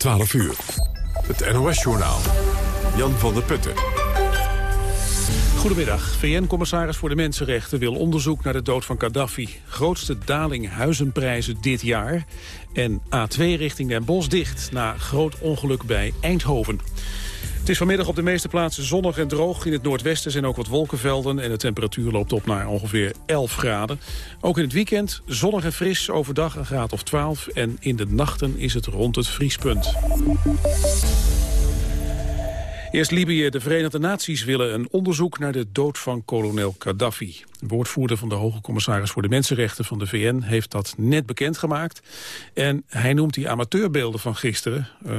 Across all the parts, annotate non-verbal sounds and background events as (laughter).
12 uur. Het NOS-journaal. Jan van der Putten. Goedemiddag. VN-commissaris voor de Mensenrechten wil onderzoek naar de dood van Gaddafi. Grootste daling huizenprijzen dit jaar. En A2 richting Den Bosch dicht na groot ongeluk bij Eindhoven. Is vanmiddag op de meeste plaatsen zonnig en droog. In het noordwesten zijn ook wat wolkenvelden en de temperatuur loopt op naar ongeveer 11 graden. Ook in het weekend zonnig en fris, overdag een graad of 12 en in de nachten is het rond het vriespunt. Eerst Libië. De Verenigde Naties willen een onderzoek naar de dood van kolonel Gaddafi. De woordvoerder van de Hoge Commissaris voor de Mensenrechten van de VN heeft dat net bekendgemaakt. En hij noemt die amateurbeelden van gisteren uh,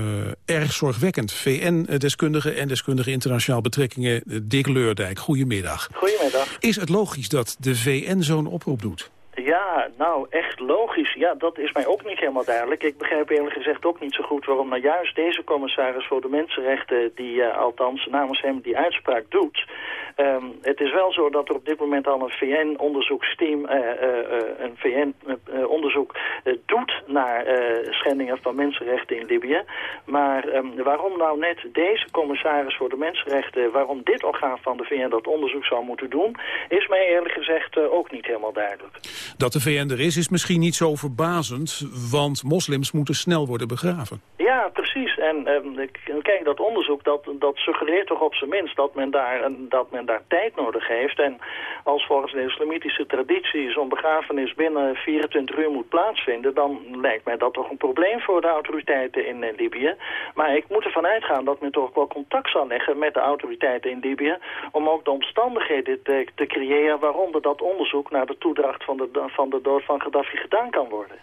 erg zorgwekkend. VN-deskundige en deskundige internationaal betrekkingen Dick Leurdijk. Goedemiddag. Goedemiddag. Is het logisch dat de VN zo'n oproep doet? Ja, nou, echt logisch. Ja, dat is mij ook niet helemaal duidelijk. Ik begrijp eerlijk gezegd ook niet zo goed waarom nou juist deze commissaris voor de mensenrechten, die uh, althans namens hem die uitspraak doet. Um, het is wel zo dat er op dit moment al een VN-onderzoeksteam, uh, uh, een VN-onderzoek doet naar schendingen van mensenrechten in Libië. Maar um, waarom nou net deze commissaris voor de mensenrechten, waarom dit orgaan van de VN dat onderzoek zou moeten doen, is mij eerlijk gezegd ook niet helemaal duidelijk. Dat de VN er is, is misschien niet zo verbazend, want moslims moeten snel worden begraven. Ja, precies. En um, kijk, dat onderzoek dat, dat suggereert toch op zijn minst dat men, daar, dat men daar tijd nodig heeft. En als volgens de islamitische traditie zo'n begrafenis binnen 24 uur moet plaatsvinden... dan lijkt mij dat toch een probleem voor de autoriteiten in uh, Libië. Maar ik moet ervan uitgaan dat men toch wel contact zal leggen met de autoriteiten in Libië... om ook de omstandigheden te, te creëren waaronder dat onderzoek naar de toedracht van de, van de dood van Gaddafi gedaan kan worden.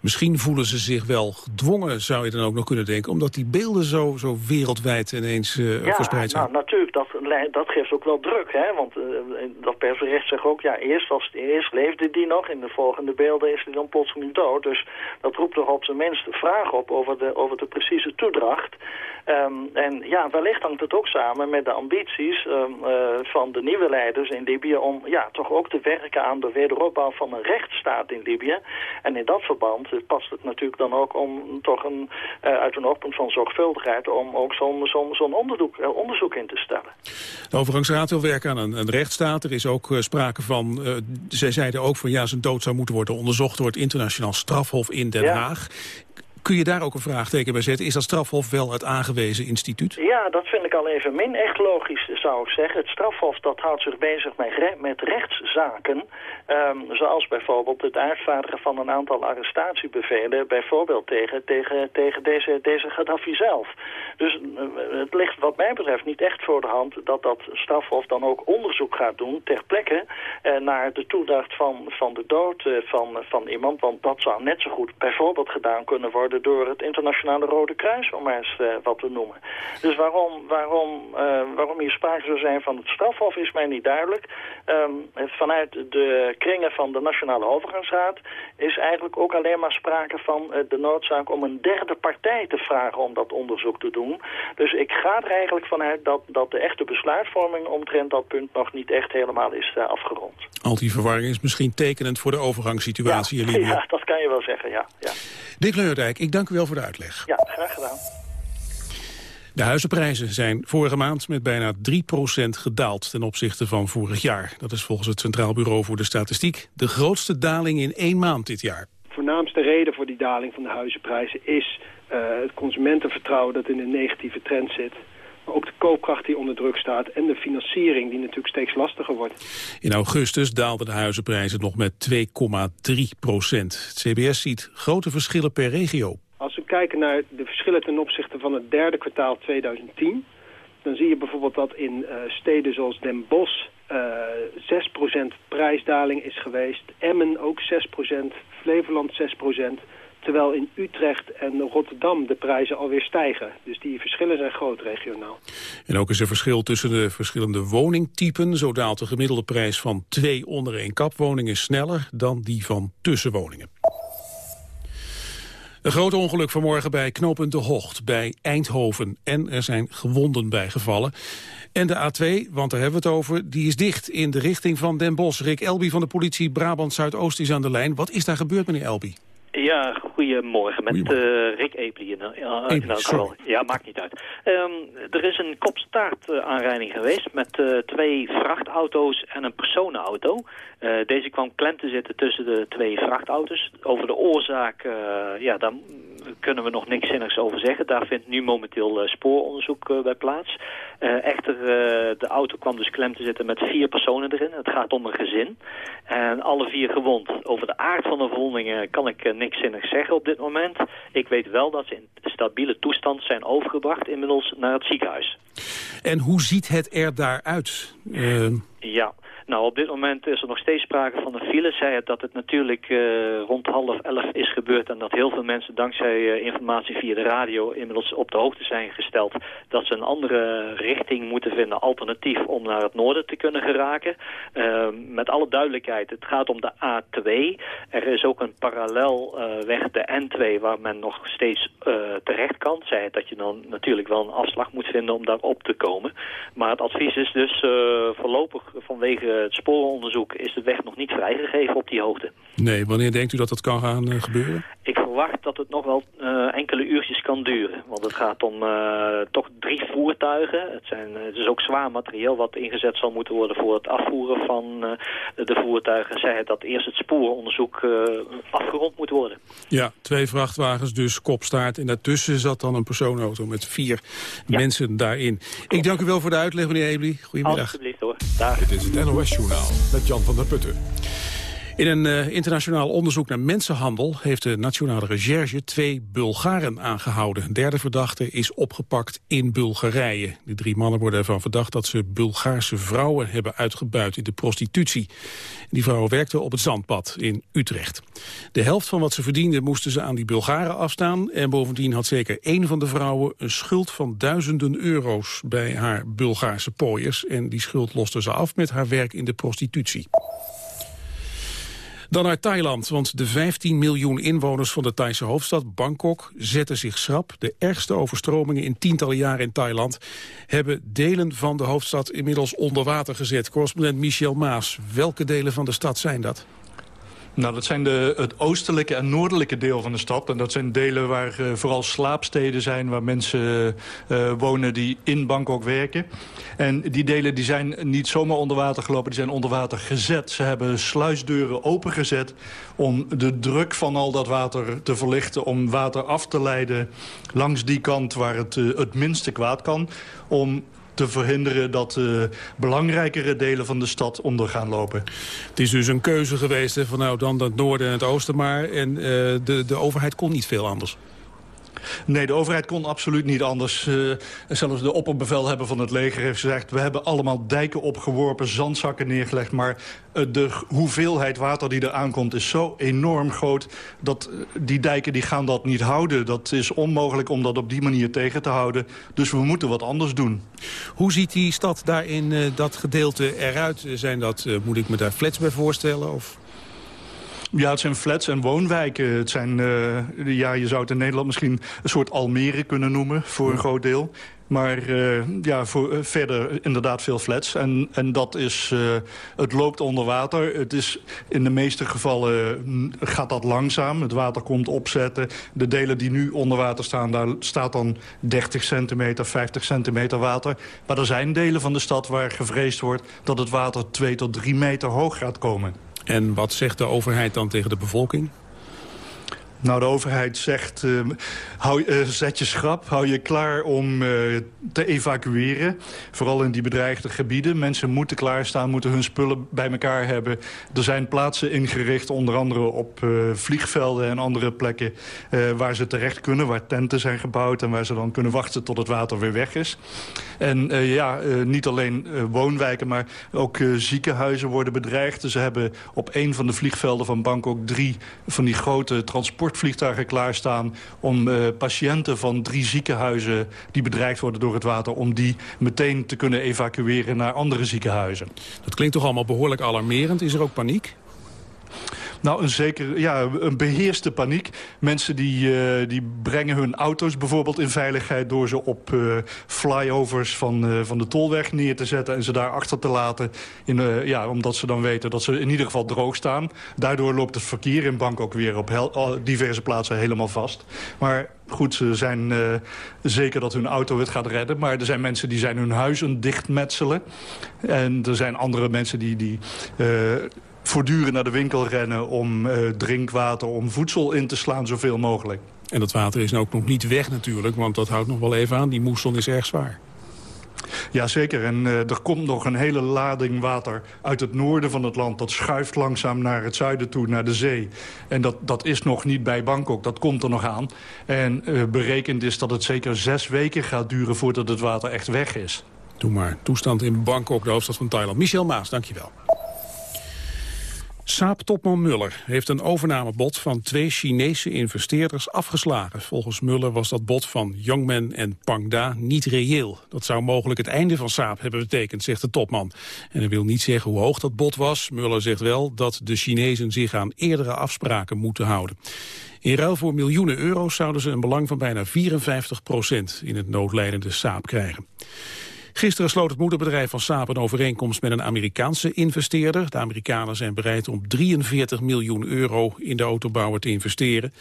Misschien voelen ze zich wel gedwongen, zou je dan ook nog kunnen denken... omdat die beelden zo, zo wereldwijd ineens uh, ja, verspreid zijn. Nou, natuurlijk, dat, dat geeft ook wel druk. Hè? Want uh, dat persbericht zegt ook, ja, eerst, was, eerst leefde die nog... in de volgende beelden is hij dan plotseling dood. Dus dat roept toch op zijn minst de vraag op over de, over de precieze toedracht... Um, en ja, wellicht hangt het ook samen met de ambities um, uh, van de nieuwe leiders in Libië... om ja, toch ook te werken aan de wederopbouw van een rechtsstaat in Libië. En in dat verband past het natuurlijk dan ook om toch een, uh, uit een oogpunt van zorgvuldigheid... om ook zo'n zo'n zo'n onderzoek, uh, onderzoek in te stellen. De overgangsraad wil werken aan een, een rechtsstaat. Er is ook sprake van, zij zeiden ook van ja, zijn dood zou moeten worden onderzocht... door het internationaal strafhof in Den Ja. Haag. Kun je daar ook een vraagteken bij zetten? Is dat strafhof wel het aangewezen instituut? Ja, dat vind ik al even min echt logisch, zou ik zeggen. Het strafhof dat houdt zich bezig met, re met rechtszaken. Um, zoals bijvoorbeeld het uitvaardigen van een aantal arrestatiebevelen. Bijvoorbeeld tegen, tegen, tegen deze, deze Gaddafi zelf. Dus uh, het ligt wat mij betreft niet echt voor de hand... dat dat strafhof dan ook onderzoek gaat doen ter plekke... Uh, naar de toedracht van, van de dood uh, van, van iemand. Want dat zou net zo goed bijvoorbeeld gedaan kunnen worden... door het internationale Rode Kruis, om maar eens wat te noemen. Dus waarom, waarom, waarom hier sprake zou zijn van het strafhof is mij niet duidelijk. Um, vanuit de kringen van de Nationale Overgangsraad is eigenlijk ook alleen maar sprake van uh, de noodzaak om een derde partij te vragen om dat onderzoek te doen. Dus ik ga er eigenlijk vanuit dat, dat de echte besluitvorming omtrent dat punt nog niet echt helemaal is uh, afgerond. Al die verwarring is misschien tekenend voor de overgangssituatie ja, in Libië. (laughs) Ja, dat kan je wel zeggen, ja. ja. Dick Leurdijk, ik dank u wel voor de uitleg. Ja, graag gedaan. De huizenprijzen zijn vorige maand met bijna 3% gedaald ten opzichte van vorig jaar. Dat is volgens het Centraal Bureau voor de Statistiek de grootste daling in één maand dit jaar. De voornaamste reden voor die daling van de huizenprijzen is uh, het consumentenvertrouwen dat in een negatieve trend zit. Maar ook de koopkracht die onder druk staat en de financiering die natuurlijk steeds lastiger wordt. In augustus daalden de huizenprijzen nog met 2,3 procent. Het CBS ziet grote verschillen per regio. Als we kijken naar de verschillen ten opzichte van het derde kwartaal 2010... dan zie je bijvoorbeeld dat in uh, steden zoals Den Bosch uh, 6% prijsdaling is geweest. Emmen ook 6%, Flevoland 6%. Terwijl in Utrecht en Rotterdam de prijzen alweer stijgen. Dus die verschillen zijn groot regionaal. En ook is er verschil tussen de verschillende woningtypen. Zo daalt de gemiddelde prijs van twee onder één kapwoningen sneller dan die van tussenwoningen. Een groot ongeluk vanmorgen bij knooppunt De Hocht bij Eindhoven. En er zijn gewonden bijgevallen. En de A2, want daar hebben we het over, die is dicht in de richting van Den Bosch. Rick Elby van de politie Brabant Zuidoost is aan de lijn. Wat is daar gebeurd, meneer Elby? Ja, goedemorgen. Met uh, Rick Epeli in, uh. Ja, maakt niet uit. Um, er is een kopstaart aanrijding geweest met twee vrachtauto's en een personenauto. deze kwam klem te zitten tussen de twee vrachtauto's. Over de oorzaak, ja, daar kunnen we nog niks zinnigs over zeggen. Daar vindt nu momenteel spooronderzoek bij plaats. echter, de auto kwam dus klem te zitten met vier personen erin. Het gaat om een gezin. En alle vier gewond. Over de aard van de verwondingen kan ik niks zinnigs zeggen op dit moment. Ik weet wel dat ze in stabiele toestand zijn overgebracht inmiddels naar het ziekenhuis. En hoe ziet het er daaruit? Uh... Ja, nou, op dit moment is er nog steeds sprake van een file. Zij het dat het natuurlijk uh, rond half elf is gebeurd... en dat heel veel mensen dankzij uh, informatie via de radio... inmiddels op de hoogte zijn gesteld... dat ze een andere richting moeten vinden, alternatief... om naar het noorden te kunnen geraken. Uh, met alle duidelijkheid, het gaat om de A2. Er is ook een parallel weg, de N2... waar men nog steeds terecht kan. Zij het dat je dan natuurlijk wel een afslag moet vinden om daar op te komen. Maar het advies is dus voorlopig vanwege eh, het sporenonderzoek is de weg nog niet vrijgegeven op die hoogte. Nee, wanneer denkt u dat dat kan gaan eh, gebeuren? Ik verwacht dat het nog wel uh, enkele uurtjes kan duren. Want het gaat om uh, toch drie voertuigen. Het, zijn, het is ook zwaar materieel wat ingezet zal moeten worden voor het afvoeren van uh, de voertuigen. Zij het dat eerst het sporenonderzoek afgerond moet worden. Ja, twee vrachtwagens dus, kopstaart. En daartussen zat dan een persoonauto met vier ja. mensen daarin. Ik dank u wel voor de uitleg, meneer Ebli. Goedemiddag. Alsjeblieft hoor. Dag. Dit is het NOS-journaal met Jan van der Putten. In een uh, internationaal onderzoek naar mensenhandel heeft de Nationale Recherche twee Bulgaren aangehouden. Een derde verdachte is opgepakt in Bulgarije. De drie mannen worden ervan verdacht dat ze Bulgaarse vrouwen hebben uitgebuit in de prostitutie. Die vrouwen werkten op het zandpad in Utrecht. De helft van wat ze verdienden moesten ze aan die Bulgaren afstaan. En bovendien had zeker één van de vrouwen een schuld van duizenden euro's bij haar Bulgaarse pooiers. En die schuld loste ze af met haar werk in de prostitutie. Dan naar Thailand, want de 15 miljoen inwoners van de Thaise hoofdstad Bangkok zetten zich schrap. De ergste overstromingen in tientallen jaren in Thailand hebben delen van de hoofdstad inmiddels onder water gezet. Correspondent Michel Maas, welke delen van de stad zijn dat? Nou, dat zijn de, het oostelijke en noordelijke deel van de stad. En dat zijn delen waar uh, vooral slaapsteden zijn... waar mensen uh, wonen die in Bangkok werken. En die delen die zijn niet zomaar onder water gelopen, die zijn onder water gezet. Ze hebben sluisdeuren opengezet om de druk van al dat water te verlichten... om water af te leiden langs die kant waar het uh, het minste kwaad kan... om te verhinderen dat uh, belangrijkere delen van de stad onder gaan lopen. Het is dus een keuze geweest van nou dan het noorden en het oosten maar. En uh, de, de overheid kon niet veel anders. Nee, de overheid kon absoluut niet anders. Uh, zelfs de opperbevelhebber van het leger heeft gezegd... we hebben allemaal dijken opgeworpen, zandzakken neergelegd... maar uh, de hoeveelheid water die er aankomt is zo enorm groot... dat uh, die dijken die gaan dat niet houden. Dat is onmogelijk om dat op die manier tegen te houden. Dus we moeten wat anders doen. Hoe ziet die stad daar in dat gedeelte eruit? Zijn dat, moet ik me daar flats bij voorstellen? Of... Ja, het zijn flats en woonwijken. Het zijn, uh, ja, je zou het in Nederland misschien een soort Almere kunnen noemen... voor een groot deel. Maar uh, ja, voor, uh, verder inderdaad veel flats. En, en dat is, uh, het loopt onder water. Het is, in de meeste gevallen gaat dat langzaam. Het water komt opzetten. De delen die nu onder water staan, daar staat dan 30 centimeter, 50 centimeter water. Maar er zijn delen van de stad waar gevreesd wordt... dat het water 2 tot 3 meter hoog gaat komen. En wat zegt de overheid dan tegen de bevolking? Nou, de overheid zegt, uh, hou, uh, zet je schrap, hou je klaar om uh, te evacueren. Vooral in die bedreigde gebieden. Mensen moeten klaarstaan, moeten hun spullen bij elkaar hebben. Er zijn plaatsen ingericht, onder andere op vliegvelden en andere plekken... waar ze terecht kunnen, waar tenten zijn gebouwd... en waar ze dan kunnen wachten tot het water weer weg is. En ja, niet alleen woonwijken, maar ook ziekenhuizen worden bedreigd. Ze hebben op een van de vliegvelden van Bangkok drie van die grote transport transportvliegtuigen klaarstaan... om uh, patiënten van drie ziekenhuizen die bedreigd worden door het water... om die meteen te kunnen evacueren naar andere ziekenhuizen. Dat klinkt toch allemaal behoorlijk alarmerend. Is er ook paniek? Nou, een zeker, ja, een beheerste paniek. Mensen die, uh, die brengen hun auto's bijvoorbeeld in veiligheid... door ze op uh, flyovers van, uh, van de tolweg neer te zetten... en ze daar achter te laten, in, ja, omdat ze dan weten dat ze in ieder geval droog staan. Daardoor loopt het verkeer in Bangkok weer op diverse plaatsen helemaal vast. Maar goed, ze zijn zeker dat hun auto het gaat redden. Maar er zijn mensen die zijn hun huizen dichtmetselen. En er zijn andere mensen die... die voortdurend naar de winkel rennen om uh, drinkwater, om voedsel in te slaan zoveel mogelijk. En dat water is ook nog niet weg natuurlijk, want dat houdt nog wel even aan. Die moesson is erg zwaar. Jazeker, en uh, er komt nog een hele lading water uit het noorden van het land. Dat schuift langzaam naar het zuiden toe, naar de zee. En dat, dat is nog niet bij Bangkok, dat komt er nog aan. En uh, berekend is dat het zeker zes weken gaat duren voordat het water echt weg is. Doe maar. Toestand in Bangkok, de hoofdstad van Thailand. Michel Maas, dankjewel. Saab-topman Muller heeft een overnamebod van twee Chinese investeerders afgeslagen. Volgens Muller was dat bod van Youngman en Pangda niet reëel. Dat zou mogelijk het einde van Saab hebben betekend, zegt de topman. En hij wil niet zeggen hoe hoog dat bod was. Muller zegt wel dat de Chinezen zich aan eerdere afspraken moeten houden. In ruil voor miljoenen euro's zouden ze een belang van bijna 54 procent in het noodlijdende Saab krijgen. Gisteren sloot het moederbedrijf van Saab een overeenkomst met een Amerikaanse investeerder. De Amerikanen zijn bereid om 43 miljoen euro in de autobouwer te investeren.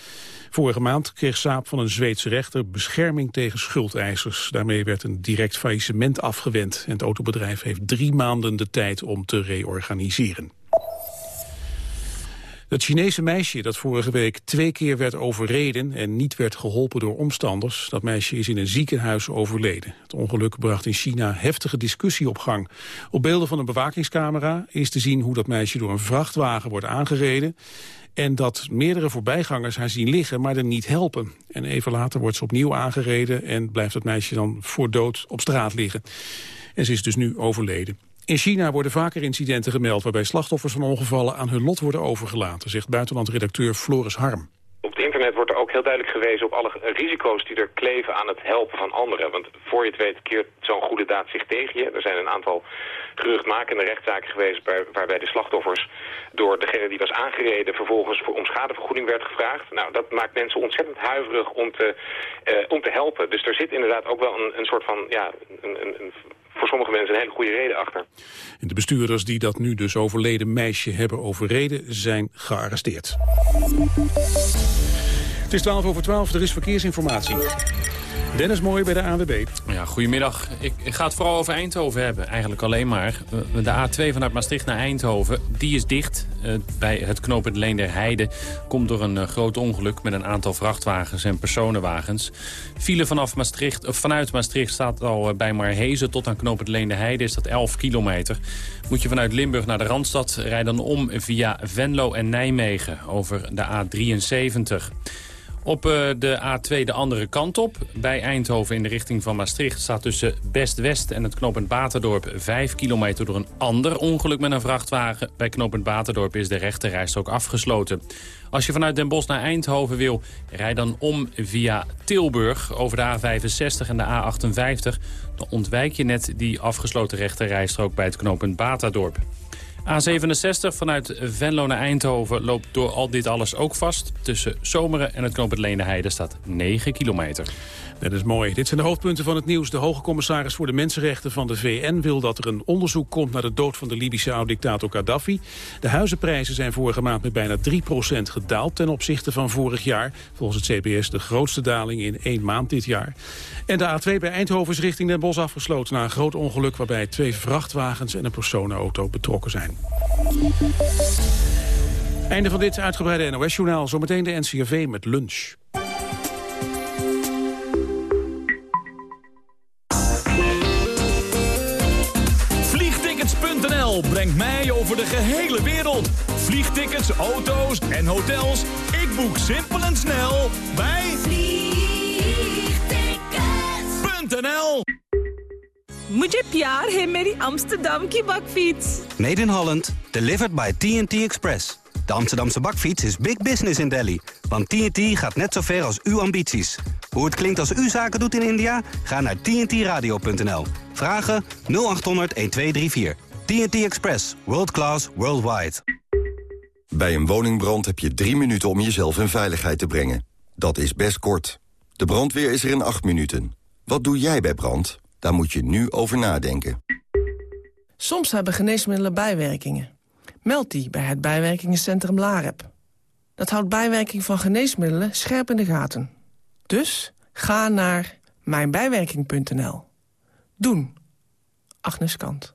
Vorige maand kreeg Saab van een Zweedse rechter bescherming tegen schuldeisers. Daarmee werd een direct faillissement afgewend. En het autobedrijf heeft drie maanden de tijd om te reorganiseren. Het Chinese meisje dat vorige week twee keer werd overreden en niet werd geholpen door omstanders, dat meisje is in een ziekenhuis overleden. Het ongeluk bracht in China heftige discussie op gang. Op beelden van een bewakingscamera is te zien hoe dat meisje door een vrachtwagen wordt aangereden en dat meerdere voorbijgangers haar zien liggen, maar er niet helpen. En even later wordt ze opnieuw aangereden en blijft het meisje dan voor dood op straat liggen. En ze is dus nu overleden. In China worden vaker incidenten gemeld waarbij slachtoffers van ongevallen aan hun lot worden overgelaten, zegt buitenlandredacteur Floris Harm. Op het internet wordt er ook heel duidelijk gewezen op alle risico's die er kleven aan het helpen van anderen. Want voor je het weet keert zo'n goede daad zich tegen je. Er zijn een aantal geruchtmakende rechtszaken geweest waarbij de slachtoffers door degene die was aangereden vervolgens om schadevergoeding werd gevraagd. Nou, dat maakt mensen ontzettend huiverig om te, uh, om te helpen. Dus er zit inderdaad ook wel een, een soort van ja, een, een voor sommige mensen een hele goede reden achter. En de bestuurders die dat nu dus overleden meisje hebben overreden zijn gearresteerd. Het is 12 over 12, er is verkeersinformatie. Dennis Mooi bij de ANWB. Ja, goedemiddag. Ik, ik, ga het vooral over Eindhoven hebben. Eigenlijk alleen maar. De A2 vanuit Maastricht naar Eindhoven, die is dicht. Uh, bij het knooppunt Leen der Heide komt door een uh, groot ongeluk... met een aantal vrachtwagens en personenwagens. File vanaf Maastricht, of vanuit Maastricht staat al bij Marhezen... tot aan knooppunt Leen der Heide is dat 11 kilometer. Moet je vanuit Limburg naar de Randstad, rij dan om via Venlo en Nijmegen... over de A73. Op uh, de A2 de andere kant op. Bij Eindhoven in de richting van Maastricht staat tussen Best-West en het knooppunt Baterdorp 5 kilometer door een ander ongeluk met een vrachtwagen. Bij knooppunt Baterdorp is de rechterrijstrook afgesloten. Als je vanuit Den Bosch naar Eindhoven wil, rijd dan om via Tilburg over de A65 en de A58. Dan ontwijk je net die afgesloten rechterrijstrook bij het knooppunt Baterdorp. A67 vanuit Venlo naar Eindhoven loopt door al dit alles ook vast. Tussen Zomeren en het knooppunt Leendeheide staat 9 kilometer. Dat is mooi. Dit zijn de hoofdpunten van het nieuws. De hoge commissaris voor de mensenrechten van de VN wil dat er een onderzoek komt naar de dood van de Libische oud-dictator Gaddafi. De huizenprijzen zijn vorige maand met bijna 3% gedaald ten opzichte van vorig jaar. Volgens het CBS de grootste daling in één maand dit jaar. En de A2 bij Eindhoven is richting Den Bosch afgesloten na een groot ongeluk waarbij twee vrachtwagens en een personenauto betrokken zijn. Einde van dit uitgebreide NOS-journaal. Zometeen de NCRV met lunch. Vliegtickets.nl brengt mij over de gehele wereld. Vliegtickets, auto's en hotels. Ik boek simpel en snel bij Vliegtickets.nl मुझे प्यार है मेरी Amsterdam की bakfiets. Made in Holland, delivered by TNT Express. De Amsterdamse bakfiets is big business in Delhi. Want TNT gaat net zo ver als uw ambities. Hoe het klinkt als u zaken doet in India? Ga naar tntradio.nl. Vragen 0800 1234. TNT Express. World class, worldwide. Bij een woningbrand heb je drie minuten om jezelf in veiligheid te brengen. Dat is best kort. De brandweer is er in acht minuten. Wat doe jij bij brand? Daar moet je nu over nadenken. Soms hebben geneesmiddelen bijwerkingen. Meld die bij het bijwerkingencentrum LAREP. Dat houdt bijwerking van geneesmiddelen scherp in de gaten. Dus ga naar mijnbijwerking.nl. Doen. Agnes Kant.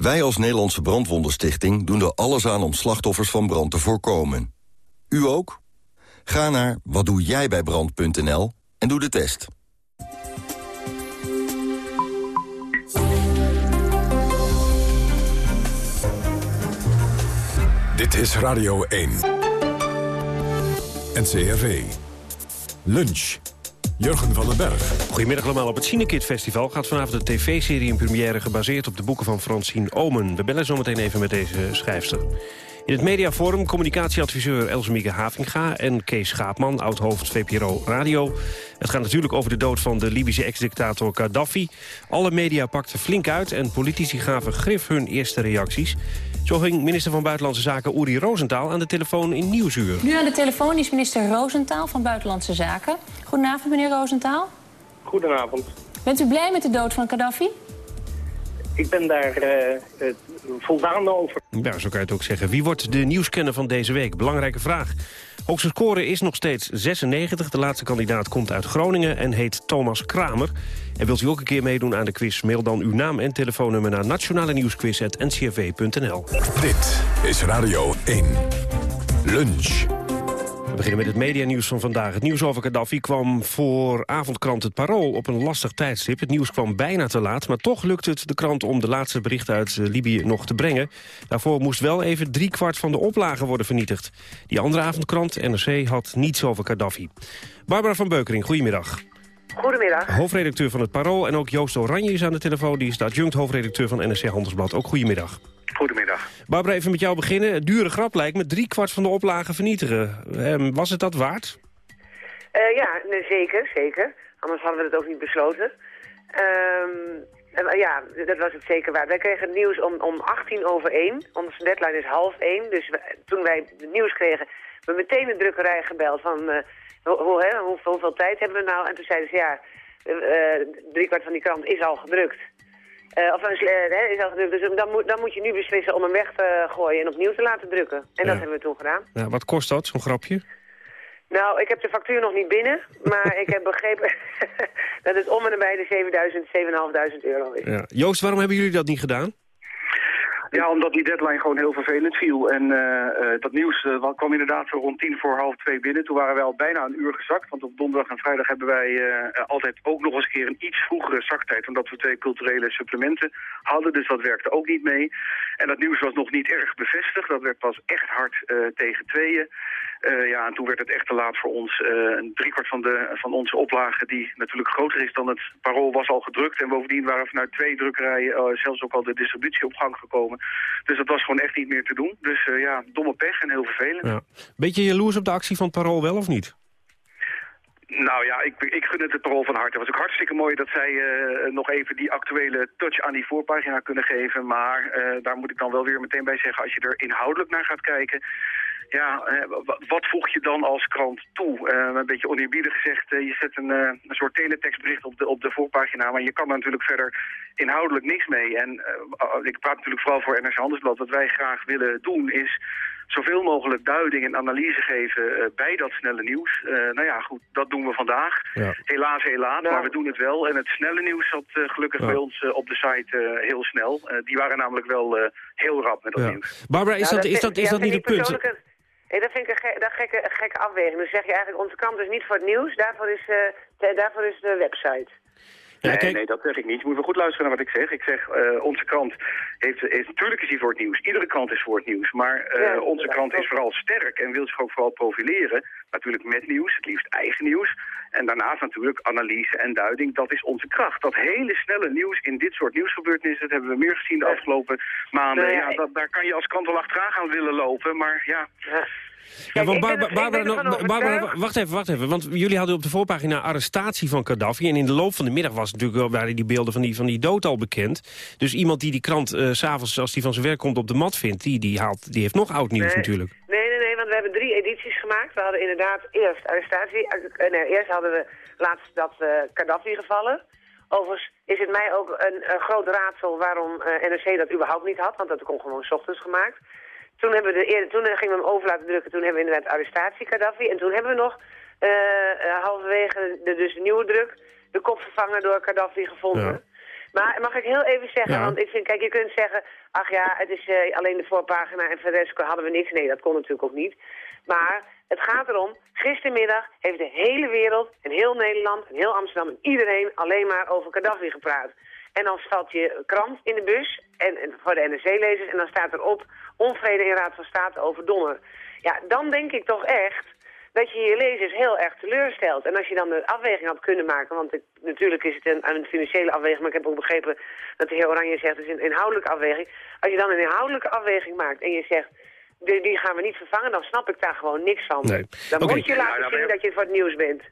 Wij als Nederlandse Brandwondenstichting doen er alles aan om slachtoffers van brand te voorkomen. U ook? Ga naar watdoejijbijbrand.nl en doe de test. Dit is Radio 1. NCRV. Lunch. Jurgen van den Berg. Goedemiddag allemaal. Op het Cinekit Festival gaat vanavond een tv-serie in première... gebaseerd op de boeken van Francine Omen. We bellen zometeen even met deze schrijfster. In het mediaforum communicatieadviseur Elsemieke Havinga... en Kees Schaapman, oud-hoofd VPRO Radio. Het gaat natuurlijk over de dood van de Libische ex-dictator Gaddafi. Alle media pakten flink uit en politici gaven grif hun eerste reacties. Zo ging minister van Buitenlandse Zaken Uri Rosenthal aan de telefoon in Nieuwsuur. Nu aan de telefoon is minister Rosenthal van Buitenlandse Zaken. Goedenavond, meneer Rosenthal. Goedenavond. Bent u blij met de dood van Gaddafi? Ik ben daar uh, voldaan over. Ja, zo kan je het ook zeggen. Wie wordt de nieuwskenner van deze week? Belangrijke vraag. Hoogste score is nog steeds 96. De laatste kandidaat komt uit Groningen en heet Thomas Kramer. En wilt u ook een keer meedoen aan de quiz? Mail dan uw naam en telefoonnummer naar nationale nieuwsquiz.ncrv.nl. Dit is Radio 1. Lunch. We beginnen met het medianieuws van vandaag. Het nieuws over Gaddafi kwam voor avondkrant Het Parool op een lastig tijdstip. Het nieuws kwam bijna te laat, maar toch lukt het de krant om de laatste berichten uit eh, Libië nog te brengen. Daarvoor moest wel even driekwart van de oplagen worden vernietigd. Die andere avondkrant, NRC, had niets over Gaddafi. Barbara van Beukering, goedemiddag. Goedemiddag. Hoofdredacteur van het Parool en ook Joost Oranje is aan de telefoon. Die is de adjunct hoofdredacteur van NRC Handelsblad. Ook goedemiddag. Goedemiddag. Barbara, even met jou beginnen. Het dure grap lijkt me drie kwart van de oplagen vernietigen. Ehm, was het dat waard? Uh, ja, nee, zeker, zeker. Anders hadden we het ook niet besloten. Um, ja, dat was het zeker waard. Wij kregen het nieuws om, om 18 over 1. Onze deadline is half 1. Dus toen wij het nieuws kregen, we meteen de drukkerij gebeld van... Uh, hoe, hè, hoeveel tijd hebben we nou? En toen zeiden ze, ja, uh, driekwart van die krant is al gedrukt. Uh, of uh, is al gedrukt, dus dan moet, dan moet je nu beslissen om hem weg te gooien en opnieuw te laten drukken. En dat hebben we toen gedaan. Ja, wat kost dat, zo'n grapje? Nou, ik heb de factuur nog niet binnen, maar ik heb begrepen (laughs) dat het om en nabij de 7.000, 7.500 euro is. Ja. Joost, waarom hebben jullie dat niet gedaan? Ja, omdat die deadline gewoon heel vervelend viel. En uh, dat nieuws uh, kwam inderdaad zo rond tien voor half twee binnen. Toen waren wij al bijna een uur gezakt. Want op donderdag en vrijdag hebben wij altijd ook nog eens een keer een iets vroegere zaktijd. Omdat we twee culturele supplementen hadden. Dus dat werkte ook niet mee. En dat nieuws was nog niet erg bevestigd. Dat werd pas echt hard tegen tweeën. Ja, en toen werd het echt te laat voor ons. een driekwart van, de, van onze oplagen, die natuurlijk groter is dan het parool, was al gedrukt. En bovendien waren vanuit twee drukkerijen zelfs ook al de distributie op gang gekomen. Dus dat was gewoon echt niet meer te doen. Dus ja, domme pech en heel vervelend. Ja. Beetje jaloers op de actie van het Parool wel of niet? Nou ja, ik, ik gun het het parool van harte. Het was ook hartstikke mooi dat zij uh, nog even die actuele touch aan die voorpagina kunnen geven. Maar uh, daar moet ik dan wel weer meteen bij zeggen, als je er inhoudelijk naar gaat kijken ja, wat voeg je dan als krant toe? Uh, een beetje oneerbiedig gezegd, uh, je zet een, uh, een soort teletextbericht op de, op de voorpagina, maar je kan er natuurlijk verder inhoudelijk niks mee. En ik praat natuurlijk vooral voor NRC Handelsblad. Wat wij graag willen doen is zoveel mogelijk duiding en analyse geven bij dat snelle nieuws. nou ja, goed, dat doen we vandaag. Ja. Helaas, helaas, maar we doen het wel. En het snelle nieuws zat gelukkig bij ons op de site heel snel. die waren namelijk wel heel rap met dat ja. nieuws. Barbara, is dat, is dat, is dat niet het punt? Nee, dat vind ik een, ge dat gekke, gekke afweging. Dan zeg je eigenlijk, onze krant is niet voor het nieuws, daarvoor is, uh, daarvoor is de website. Ja, nee, nee, dat zeg ik niet. Je moet wel goed luisteren naar wat ik zeg. Ik zeg, uh, onze krant heeft, heeft, natuurlijk is hij voor het nieuws. Iedere krant is voor het nieuws. Maar uh, ja, onze krant is vooral sterk en wil zich ook vooral profileren. Natuurlijk met nieuws, het liefst eigen nieuws. En daarnaast natuurlijk analyse en duiding. Dat is onze kracht. Dat hele snelle nieuws in dit soort nieuwsgebeurtenissen... dat hebben we meer gezien de afgelopen maanden. Ja, dat, daar kan je als krant wel achteraan gaan willen lopen. Maar ja... Ja, want Bar- er- Barbara, wacht even, wacht even. Want jullie hadden op de voorpagina arrestatie van Gaddafi. En in de loop van de middag was natuurlijk waren die beelden van die, van die dood al bekend. Dus iemand die die krant s s'avonds, als die van zijn werk komt, op de mat vindt... die, die, haalt, die heeft nog oud nieuws Nee. natuurlijk. Nee, nee, nee, want we hebben drie edities gemaakt. We hadden inderdaad eerst arrestatie. eh, nee, eerst hadden we laatst dat eh Gaddafi gevallen. Overigens is het mij ook een, een groot raadsel waarom NRC dat überhaupt niet had. Want dat kon gewoon 's ochtends gemaakt. Toen, hebben we de, toen gingen we hem over laten drukken. Toen hebben we inderdaad arrestatie Gaddafi. En toen hebben we nog eh, halverwege de, dus de nieuwe druk de kop vervangen door Gaddafi gevonden. Maar mag ik heel even zeggen, Ja. want ik vind, kijk, je kunt zeggen, ach ja, het is eh, alleen de voorpagina en voor de rest hadden we niks. Nee, dat kon natuurlijk ook niet. Maar het gaat erom, gistermiddag heeft de hele wereld en heel Nederland en heel Amsterdam en iedereen alleen maar over Gaddafi gepraat. En dan valt je krant in de bus en, en voor de NRC-lezers en dan staat erop onvrede in Raad van State over Donner. Ja, dan denk ik toch echt dat je je lezers heel erg teleurstelt. En als je dan de afweging had kunnen maken, want het- natuurlijk is het een, een financiële afweging, maar ik heb ook begrepen dat de heer Oranje zegt het is een inhoudelijke afweging. Als je dan een inhoudelijke afweging maakt en je zegt, die, die gaan we niet vervangen, dan snap ik daar gewoon niks van. Nee. Dan moet je laten Ja, dan zien dat je voor het nieuws bent.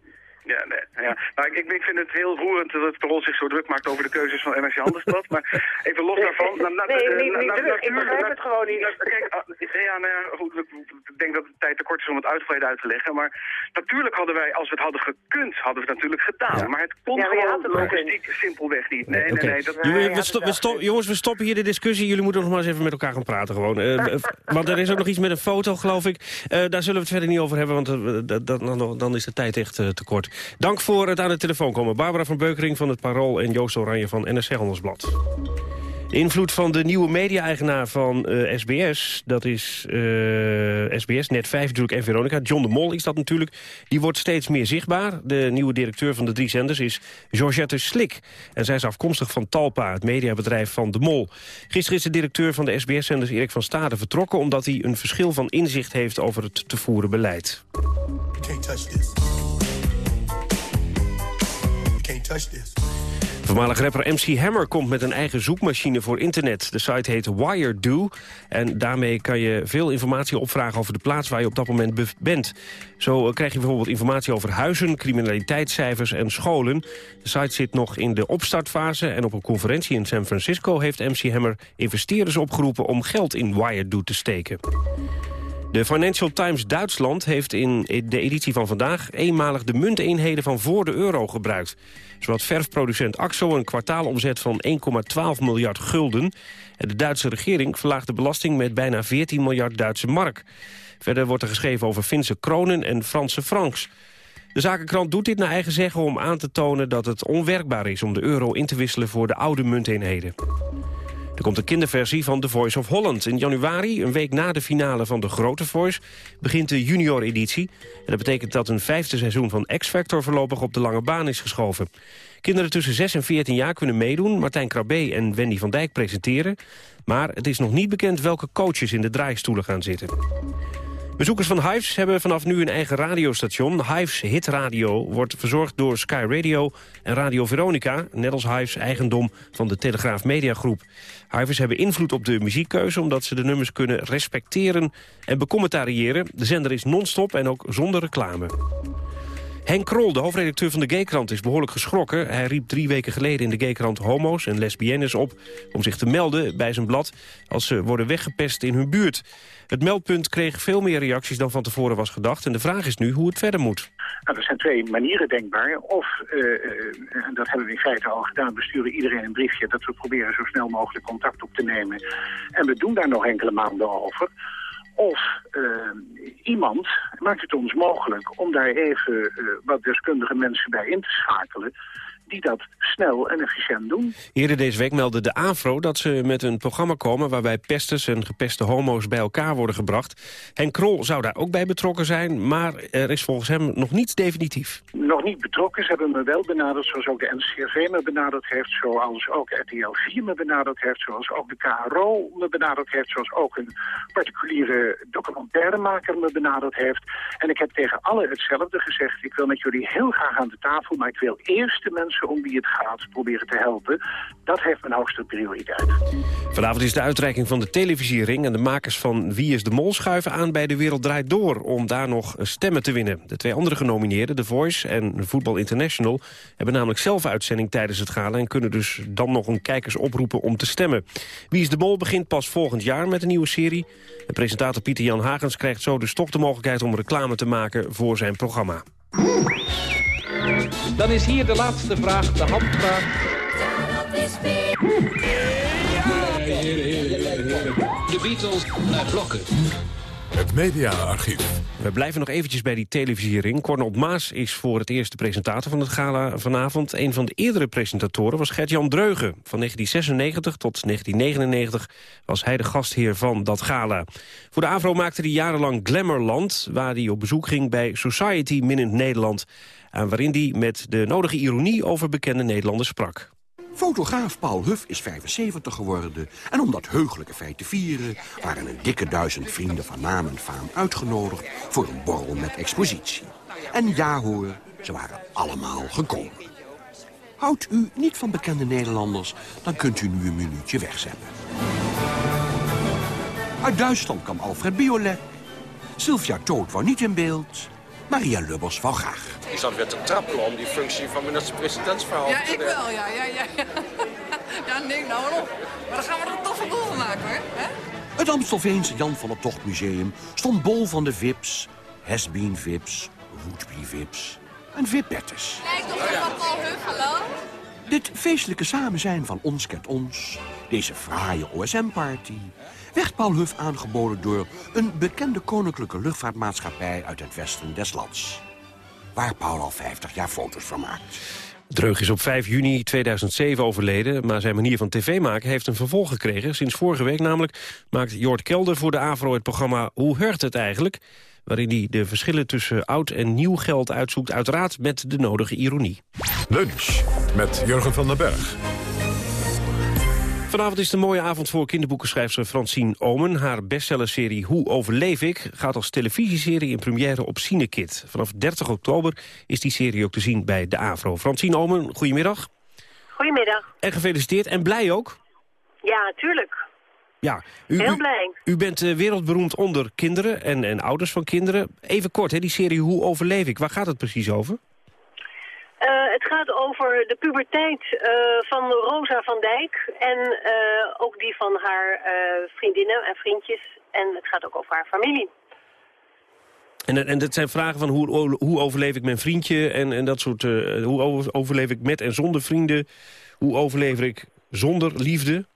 Ja, nee, ja. Nou, ik, ik, vind het heel roerend dat het Parool zich zo druk maakt over de keuzes van NRC Handelsblad. maar even los daarvan... na- na- Nee, eh, niet- na- niet na- druk. Ik natuurlijk- begrijp het gewoon niet. Kijk, ah, ja, nou ja, goed, ik- denk dat de tijd te kort is om het uitgebreid uit te leggen. Maar natuurlijk hadden wij, als we het hadden gekund, hadden we het natuurlijk gedaan. Maar het kon Ja, maar had gewoon logistiek simpelweg niet. Nee, nee, nee. dat, Jullie- we we jongens, we stoppen hier de discussie. Jullie moeten nog maar eens even met elkaar gaan praten gewoon. Eh, eh, want er is ook nog iets met een foto, geloof ik. Eh, daar zullen we het verder niet over hebben, want eh, dan, dan is de tijd echt eh, te kort. Dank voor het aan de telefoon komen. Barbara van Beukering van het Parool en Joost Oranje van NRC Handelsblad. De invloed van de nieuwe media-eigenaar van eh, SBS, dat is eh, SBS, Net 5 natuurlijk en Veronica. John de Mol is dat natuurlijk. Die wordt steeds meer zichtbaar. De nieuwe directeur van de drie zenders is Georgette Slik. En zij is afkomstig van Talpa, het mediabedrijf van de Mol. Gisteren is de directeur van de SBS-zenders Erik van Stade vertrokken... omdat hij een verschil van inzicht heeft over het te voeren beleid. Touch this. Rapper MC Hammer komt met een eigen zoekmachine voor internet. De site heet Wiredo en daarmee kan je veel informatie opvragen over de plaats waar je op dat moment be- bent. Zo eh, krijg je bijvoorbeeld informatie over huizen, criminaliteitscijfers en scholen. De site zit nog in de opstartfase en op een conferentie in San Francisco heeft MC Hammer investeerders opgeroepen om geld in Wiredo te steken. De Financial Times Duitsland heeft in de editie van vandaag... eenmalig de munteenheden van voor de euro gebruikt. Zo had verfproducent Axo een kwartaalomzet van 1,12 miljard gulden. En de Duitse regering verlaagt de belasting met bijna 14 miljard Duitse mark. Verder wordt er geschreven over Finse kronen en Franse francs. De zakenkrant doet dit naar eigen zeggen om aan te tonen dat het onwerkbaar is... om de euro in te wisselen voor de oude munteenheden. Er komt een kinderversie van The Voice of Holland. In januari, een week na de finale van de grote Voice, begint de junior-editie. En dat betekent dat een vijfde seizoen van X-Factor voorlopig op de lange baan is geschoven. Kinderen tussen 6 en 14 jaar kunnen meedoen. Martijn Krabbe en Wendy van Dijk presenteren. Maar het is nog niet bekend welke coaches in de draaistoelen gaan zitten. Bezoekers van Hives hebben vanaf nu een eigen radiostation. Hives Hit Radio wordt verzorgd door Sky Radio en Radio Veronica... net als Hives eigendom van de Telegraaf Mediagroep. Hives hebben invloed op de muziekkeuze... omdat ze de nummers kunnen respecteren en becommentariëren. De zender is non-stop en ook zonder reclame. Henk Krol, de hoofdredacteur van de Gaykrant, is behoorlijk geschrokken. Hij riep drie weken geleden in de Gaykrant homo's en lesbiennes op... om zich te melden bij zijn blad als ze worden weggepest in hun buurt. Het meldpunt kreeg veel meer reacties dan van tevoren was gedacht... en de vraag is nu hoe het verder moet. Nou, er zijn twee manieren denkbaar. Of, eh, eh, en dat hebben we in feite al gedaan, we sturen iedereen een briefje... dat we proberen zo snel mogelijk contact op te nemen. En we doen daar nog enkele maanden over. Of eh, iemand maakt het ons mogelijk om daar even eh, wat deskundige mensen bij in te schakelen... die dat snel en efficiënt doen. Eerder deze week meldde de AVRO dat ze met een programma komen... waarbij pesters en gepeste homo's bij elkaar worden gebracht. Henk Krol zou daar ook bij betrokken zijn... maar er is volgens hem nog niets definitief. Nog niet betrokken, ze hebben me wel benaderd zoals ook de NCRV me benaderd heeft... zoals ook RTL 4 me benaderd heeft, zoals ook de KRO me benaderd heeft... zoals ook een particuliere documentairemaker me benaderd heeft. En ik heb tegen allen hetzelfde gezegd. Ik wil met jullie heel graag aan de tafel, maar ik wil eerst de mensen mensen om wie het gaat proberen te helpen. Dat heeft mijn hoogste prioriteit. Vanavond is de uitreiking van de televisiering... en de makers van Wie is de Mol schuiven aan bij De Wereld Draait Door... om daar nog stemmen te winnen. De twee andere genomineerden, The Voice en Voetbal International... hebben namelijk zelf uitzending tijdens het gala... en kunnen dus dan nog een kijkers oproepen om te stemmen. Wie is de Mol begint pas volgend jaar met een nieuwe serie. De presentator Pieter Jan Hagens krijgt zo dus toch de mogelijkheid... om reclame te maken voor zijn programma. Dan is hier de laatste vraag, de handvraag. De Beatles naar blokken. Het mediaarchief. We blijven nog eventjes bij die televisiering. Cornel Maas is voor het eerst de presentator van het gala vanavond. Een van de eerdere presentatoren was Gert-Jan Dreugen. Van 1996 tot 1999 was hij de gastheer van dat gala. Voor de AVRO maakte hij jarenlang Glamourland... waar hij op bezoek ging bij Society Minnend Nederland... en waarin hij met de nodige ironie over bekende Nederlanders sprak. Fotograaf Paul Huff is 75 geworden. En om dat heugelijke feit te vieren... waren een dikke duizend vrienden van naam en faam uitgenodigd... voor een borrel met expositie. En ja hoor, ze waren allemaal gekomen. Houdt u niet van bekende Nederlanders... dan kunt u nu een minuutje wegzetten. Uit Duitsland kwam Alfred Biolet. Sylvia Toot wou niet in beeld... Maria Lubbers wou graag. Ik zat weer te trappelen om die functie van minister-presidentsverhaal Ja, te ik nemen. wel, ja, ja, ja. Ja, (laughs) ja nee, nou maar op. Maar dan gaan we er een toffe boel van maken, hoor. Hè? Het Amstelveense Jan van het Tochtmuseum stond bol van de VIP's, Hesbeen VIP's, Woodby VIP's en Vippettes. Kijk, nog van Paul Huff, hallo. Dit feestelijke samenzijn van Ons Kent Ons, deze fraaie OSM-party... werd Paul Huff aangeboden door een bekende koninklijke luchtvaartmaatschappij uit het westen des lands. Waar Paul al 50 jaar foto's van maakt. Dreug is op 5 juni 2007 overleden, maar zijn manier van tv maken heeft een vervolg gekregen. Sinds vorige week namelijk maakt Jort Kelder voor de AVRO het programma Hoe heurt het eigenlijk? Waarin hij de verschillen tussen oud en nieuw geld uitzoekt, uiteraard met de nodige ironie. Lunch met Jurgen van den Berg. Vanavond is een mooie avond voor kinderboekenschrijfster Francine Omen. Haar bestsellerserie Hoe overleef ik gaat als televisieserie in première op Cinekit. Vanaf 30 oktober is die serie ook te zien bij de AVRO. Francine Omen, goedemiddag. Goedemiddag. En gefeliciteerd en blij ook. Ja, tuurlijk. Ja, u, Heel u- blij. U bent eh, wereldberoemd onder kinderen en, en ouders van kinderen. Even kort, hè, die serie Hoe overleef ik, waar gaat het precies over? Eh, het gaat over de puberteit eh, van Rosa van Dijk en eh, ook die van haar vriendinnen en vriendjes. En het gaat ook over haar familie. En, en dat zijn vragen van hoe, hoe overleef ik mijn vriendje en, en dat soort... hoe over- overleef ik met en zonder vrienden? Hoe overleef ik zonder liefde?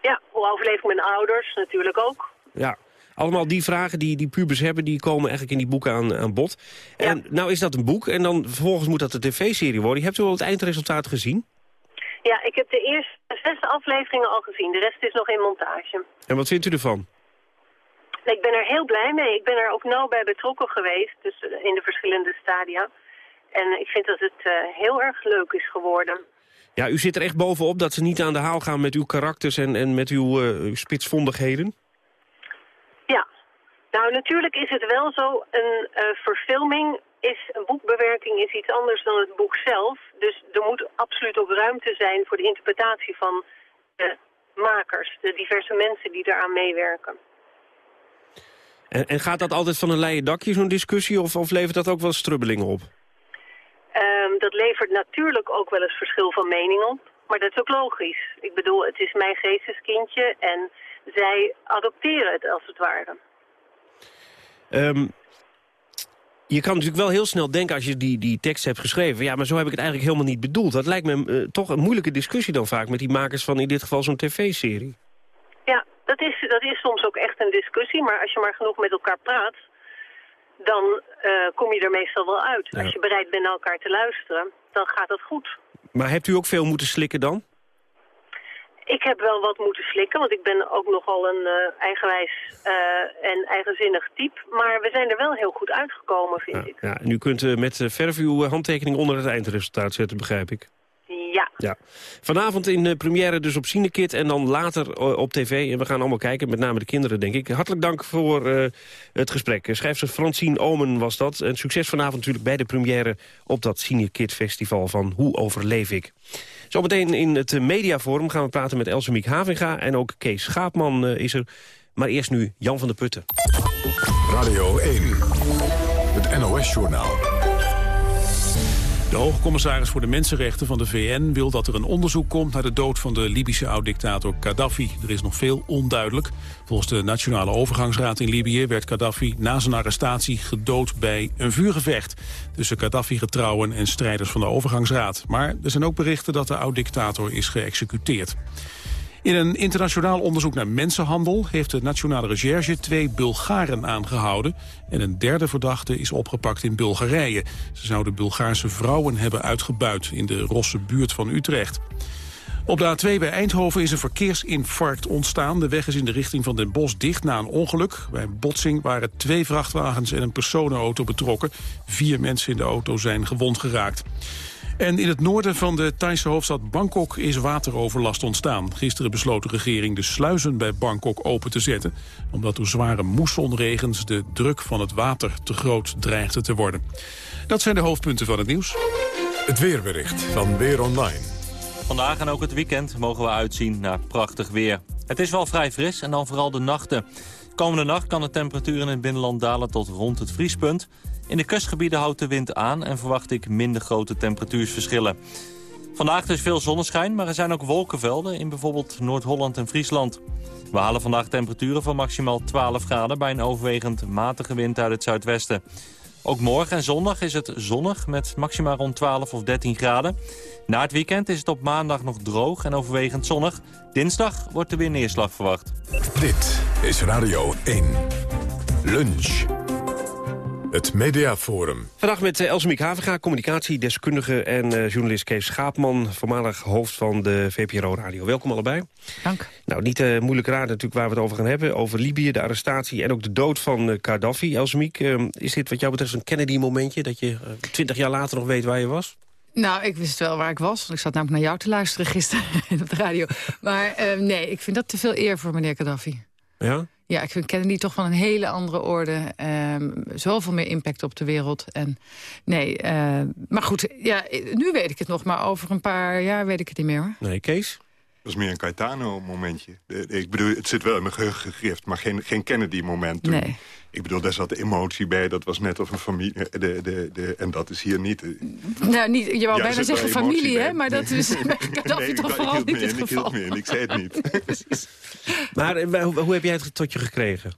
Ja, hoe overleef ik mijn ouders natuurlijk ook. Ja, allemaal die vragen die die pubers hebben... die komen eigenlijk in die boeken aan, aan bod. En nou is dat een boek en dan vervolgens moet dat een tv-serie worden. Hebt u al het eindresultaat gezien? Ja, ik heb de eerste zes afleveringen al gezien. De rest is nog in montage. En wat vindt u ervan? Ik ben er heel blij mee. Ik ben er ook nauw bij betrokken geweest, dus eh, in de verschillende stadia. En ik vind dat het eh, heel erg leuk is geworden. Ja, u zit er echt bovenop dat ze niet aan de haal gaan met uw karakters... en, en met uw uw spitsvondigheden? Nou natuurlijk is het wel zo, een eh, verfilming is, een boekbewerking is iets anders dan het boek zelf. Dus er moet absoluut ook ruimte zijn voor de interpretatie van de makers, de diverse mensen die daaraan meewerken. En, en gaat dat altijd van een leien dakje, zo'n discussie... Of, of levert dat ook wel strubbelingen op? Ehm, dat levert natuurlijk ook wel eens verschil van mening op, maar dat is ook logisch. Ik bedoel, het is mijn geesteskindje en zij adopteren het als het ware. Ehm, je kan natuurlijk wel heel snel denken als je die, die tekst hebt geschreven... ja, maar zo heb ik het eigenlijk helemaal niet bedoeld. Dat lijkt me eh, toch een moeilijke discussie dan vaak... met die makers van in dit geval zo'n tv-serie. Ja, dat is, dat is soms ook echt een discussie, maar als je maar genoeg met elkaar praat, dan eh, kom je er meestal wel uit. Ja. Als je bereid bent naar elkaar te luisteren, dan gaat dat goed. Maar hebt u ook veel moeten slikken dan? Ik heb wel wat moeten slikken, want ik ben ook nogal een eh, eigenwijs eh, en eigenzinnig type. Maar we zijn er wel heel goed uitgekomen, vind ik. Ja, en u kunt eh, met verf uw handtekening onder het eindresultaat zetten, begrijp ik. Ja, Ja. Vanavond in uh, première dus op Cinekit en dan later op tv. En we gaan allemaal kijken, met name de kinderen, denk ik. Hartelijk dank voor het gesprek. Schrijfster Francine Omen was dat. En succes vanavond natuurlijk bij de première op dat Cinekit Festival van Hoe overleef ik. Zometeen in het mediaforum gaan we praten met Elsemiek Havinga... en ook Kees Schaapman is er. Maar eerst nu Jan van der Putten. Radio 1, het NOS-journaal. De hoogcommissaris voor de Mensenrechten van de VN wil dat er een onderzoek komt naar de dood van de Libische oud-dictator Gaddafi. Er is nog veel onduidelijk. Volgens de Nationale Overgangsraad in Libië werd Gaddafi na zijn arrestatie gedood bij een vuurgevecht tussen Gaddafi-getrouwen en strijders van de Overgangsraad. Maar er zijn ook berichten dat de oud-dictator is geëxecuteerd. In een internationaal onderzoek naar mensenhandel heeft de Nationale Recherche twee Bulgaren aangehouden. En een derde verdachte is opgepakt in Bulgarije. Ze zouden Bulgaarse vrouwen hebben uitgebuit in de Rosse buurt van Utrecht. Op de A2 bij Eindhoven is een verkeersinfarct ontstaan. De weg is in de richting van Den Bosch dicht na een ongeluk. Bij een botsing waren twee vrachtwagens en een personenauto betrokken. Vier mensen in de auto zijn gewond geraakt. En in het noorden van de Thaise hoofdstad Bangkok is wateroverlast ontstaan. Gisteren besloot de regering de sluizen bij Bangkok open te zetten... omdat door zware moessonregens de druk van het water te groot dreigde te worden. Dat zijn de hoofdpunten van het nieuws. Het weerbericht van Weer Online. Vandaag en ook het weekend mogen we uitzien naar prachtig weer. Het is wel vrij fris en dan vooral de nachten. Komende nacht kan de temperatuur in het binnenland dalen tot rond het vriespunt... In de kustgebieden houdt de wind aan en verwacht ik minder grote temperatuursverschillen. Vandaag is veel zonneschijn, maar er zijn ook wolkenvelden in bijvoorbeeld Noord-Holland en Friesland. We halen vandaag temperaturen van maximaal 12 graden bij een overwegend matige wind uit het zuidwesten. Ook morgen en zondag is het zonnig met maximaal rond 12 of 13 graden. Na het weekend is het op maandag nog droog en overwegend zonnig. Dinsdag wordt er weer neerslag verwacht. Dit is Radio 1. Lunch. Het Mediaforum. Vandaag met uh, Elsemiek Havenga, communicatiedeskundige... en uh, journalist Kees Schaapman, voormalig hoofd van de VPRO Radio. Welkom allebei. Dank. Nou, niet de uh, moeilijke raad natuurlijk waar we het over gaan hebben. Over Libië, de arrestatie en ook de dood van uh, Gaddafi. Elsemiek, is dit wat jou betreft een Kennedy-momentje... dat je twintig jaar later nog weet waar je was? Nou, ik wist wel waar ik was. Want ik zat namelijk naar jou te luisteren gisteren (laughs) op de radio. Maar nee, ik vind dat te veel eer voor meneer Gaddafi. Ja? Ja, ik vind Kennedy toch van een hele andere orde. Um, zoveel meer impact op de wereld. En nee, uh, maar goed, ja, nu weet ik het nog. Maar over een paar jaar weet ik het niet meer. Hoor. Nee, Kees? Dat is meer een Caetano-momentje. Ik bedoel, het zit wel in mijn geheugen gegrift, maar geen, geen Kennedy-moment. Nee. Ik bedoel, daar zat de emotie bij. Dat was net of een familie. De, de, de, en dat is hier niet. Nou, niet, je wou ja, bijna zeggen familie, hè? Maar dat is bij Gaddafi (laughs) nee, toch vooral niet het geval. Ik, ik zei het niet. (laughs) maar hoe, hoe heb jij het tot je gekregen?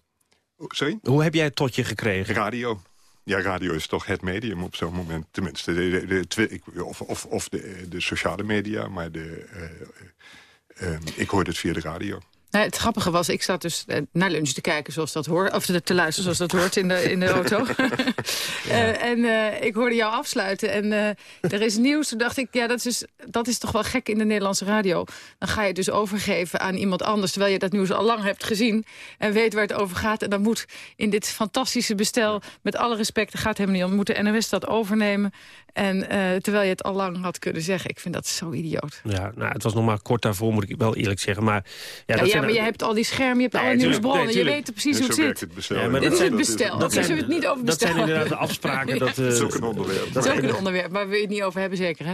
Sorry? Hoe heb jij het tot je gekregen? Radio. Ja, radio is toch het medium op zo'n moment. Tenminste, de, de, de, of, of, of de, de sociale media, maar de, uh, uh, ik hoorde het via de radio. Nou, het grappige was, ik zat dus naar lunch te kijken zoals dat hoort. Of te luisteren zoals dat hoort in de, in de auto. (laughs) uh, en uh, ik hoorde jou afsluiten. En uh, er is nieuws. Toen dacht ik, ja, dat is, dat is toch wel gek in de Nederlandse radio. Dan ga je het dus overgeven aan iemand anders. Terwijl je dat nieuws al lang hebt gezien. En weet waar het over gaat. En dan moet in dit fantastische bestel, met alle respect, gaat helemaal niet om. Moet de NOS dat overnemen. En terwijl je het al lang had kunnen zeggen. Ik vind dat zo idioot. Ja, nou, het was nog maar kort daarvoor, moet ik wel eerlijk zeggen. Maar, ja, dat ja, maar je hebt al die schermen, je hebt alle nieuwsbronnen. je weet precies hoe het zit. Het bestel, ja, maar dit dat is het bestel. Dat zijn, we het niet over dat zijn inderdaad de afspraken. (laughs) Dat, uh, dat is ook een onderwerp. Dat is ook een onderwerp, waar we het niet over hebben, zeker. Hè?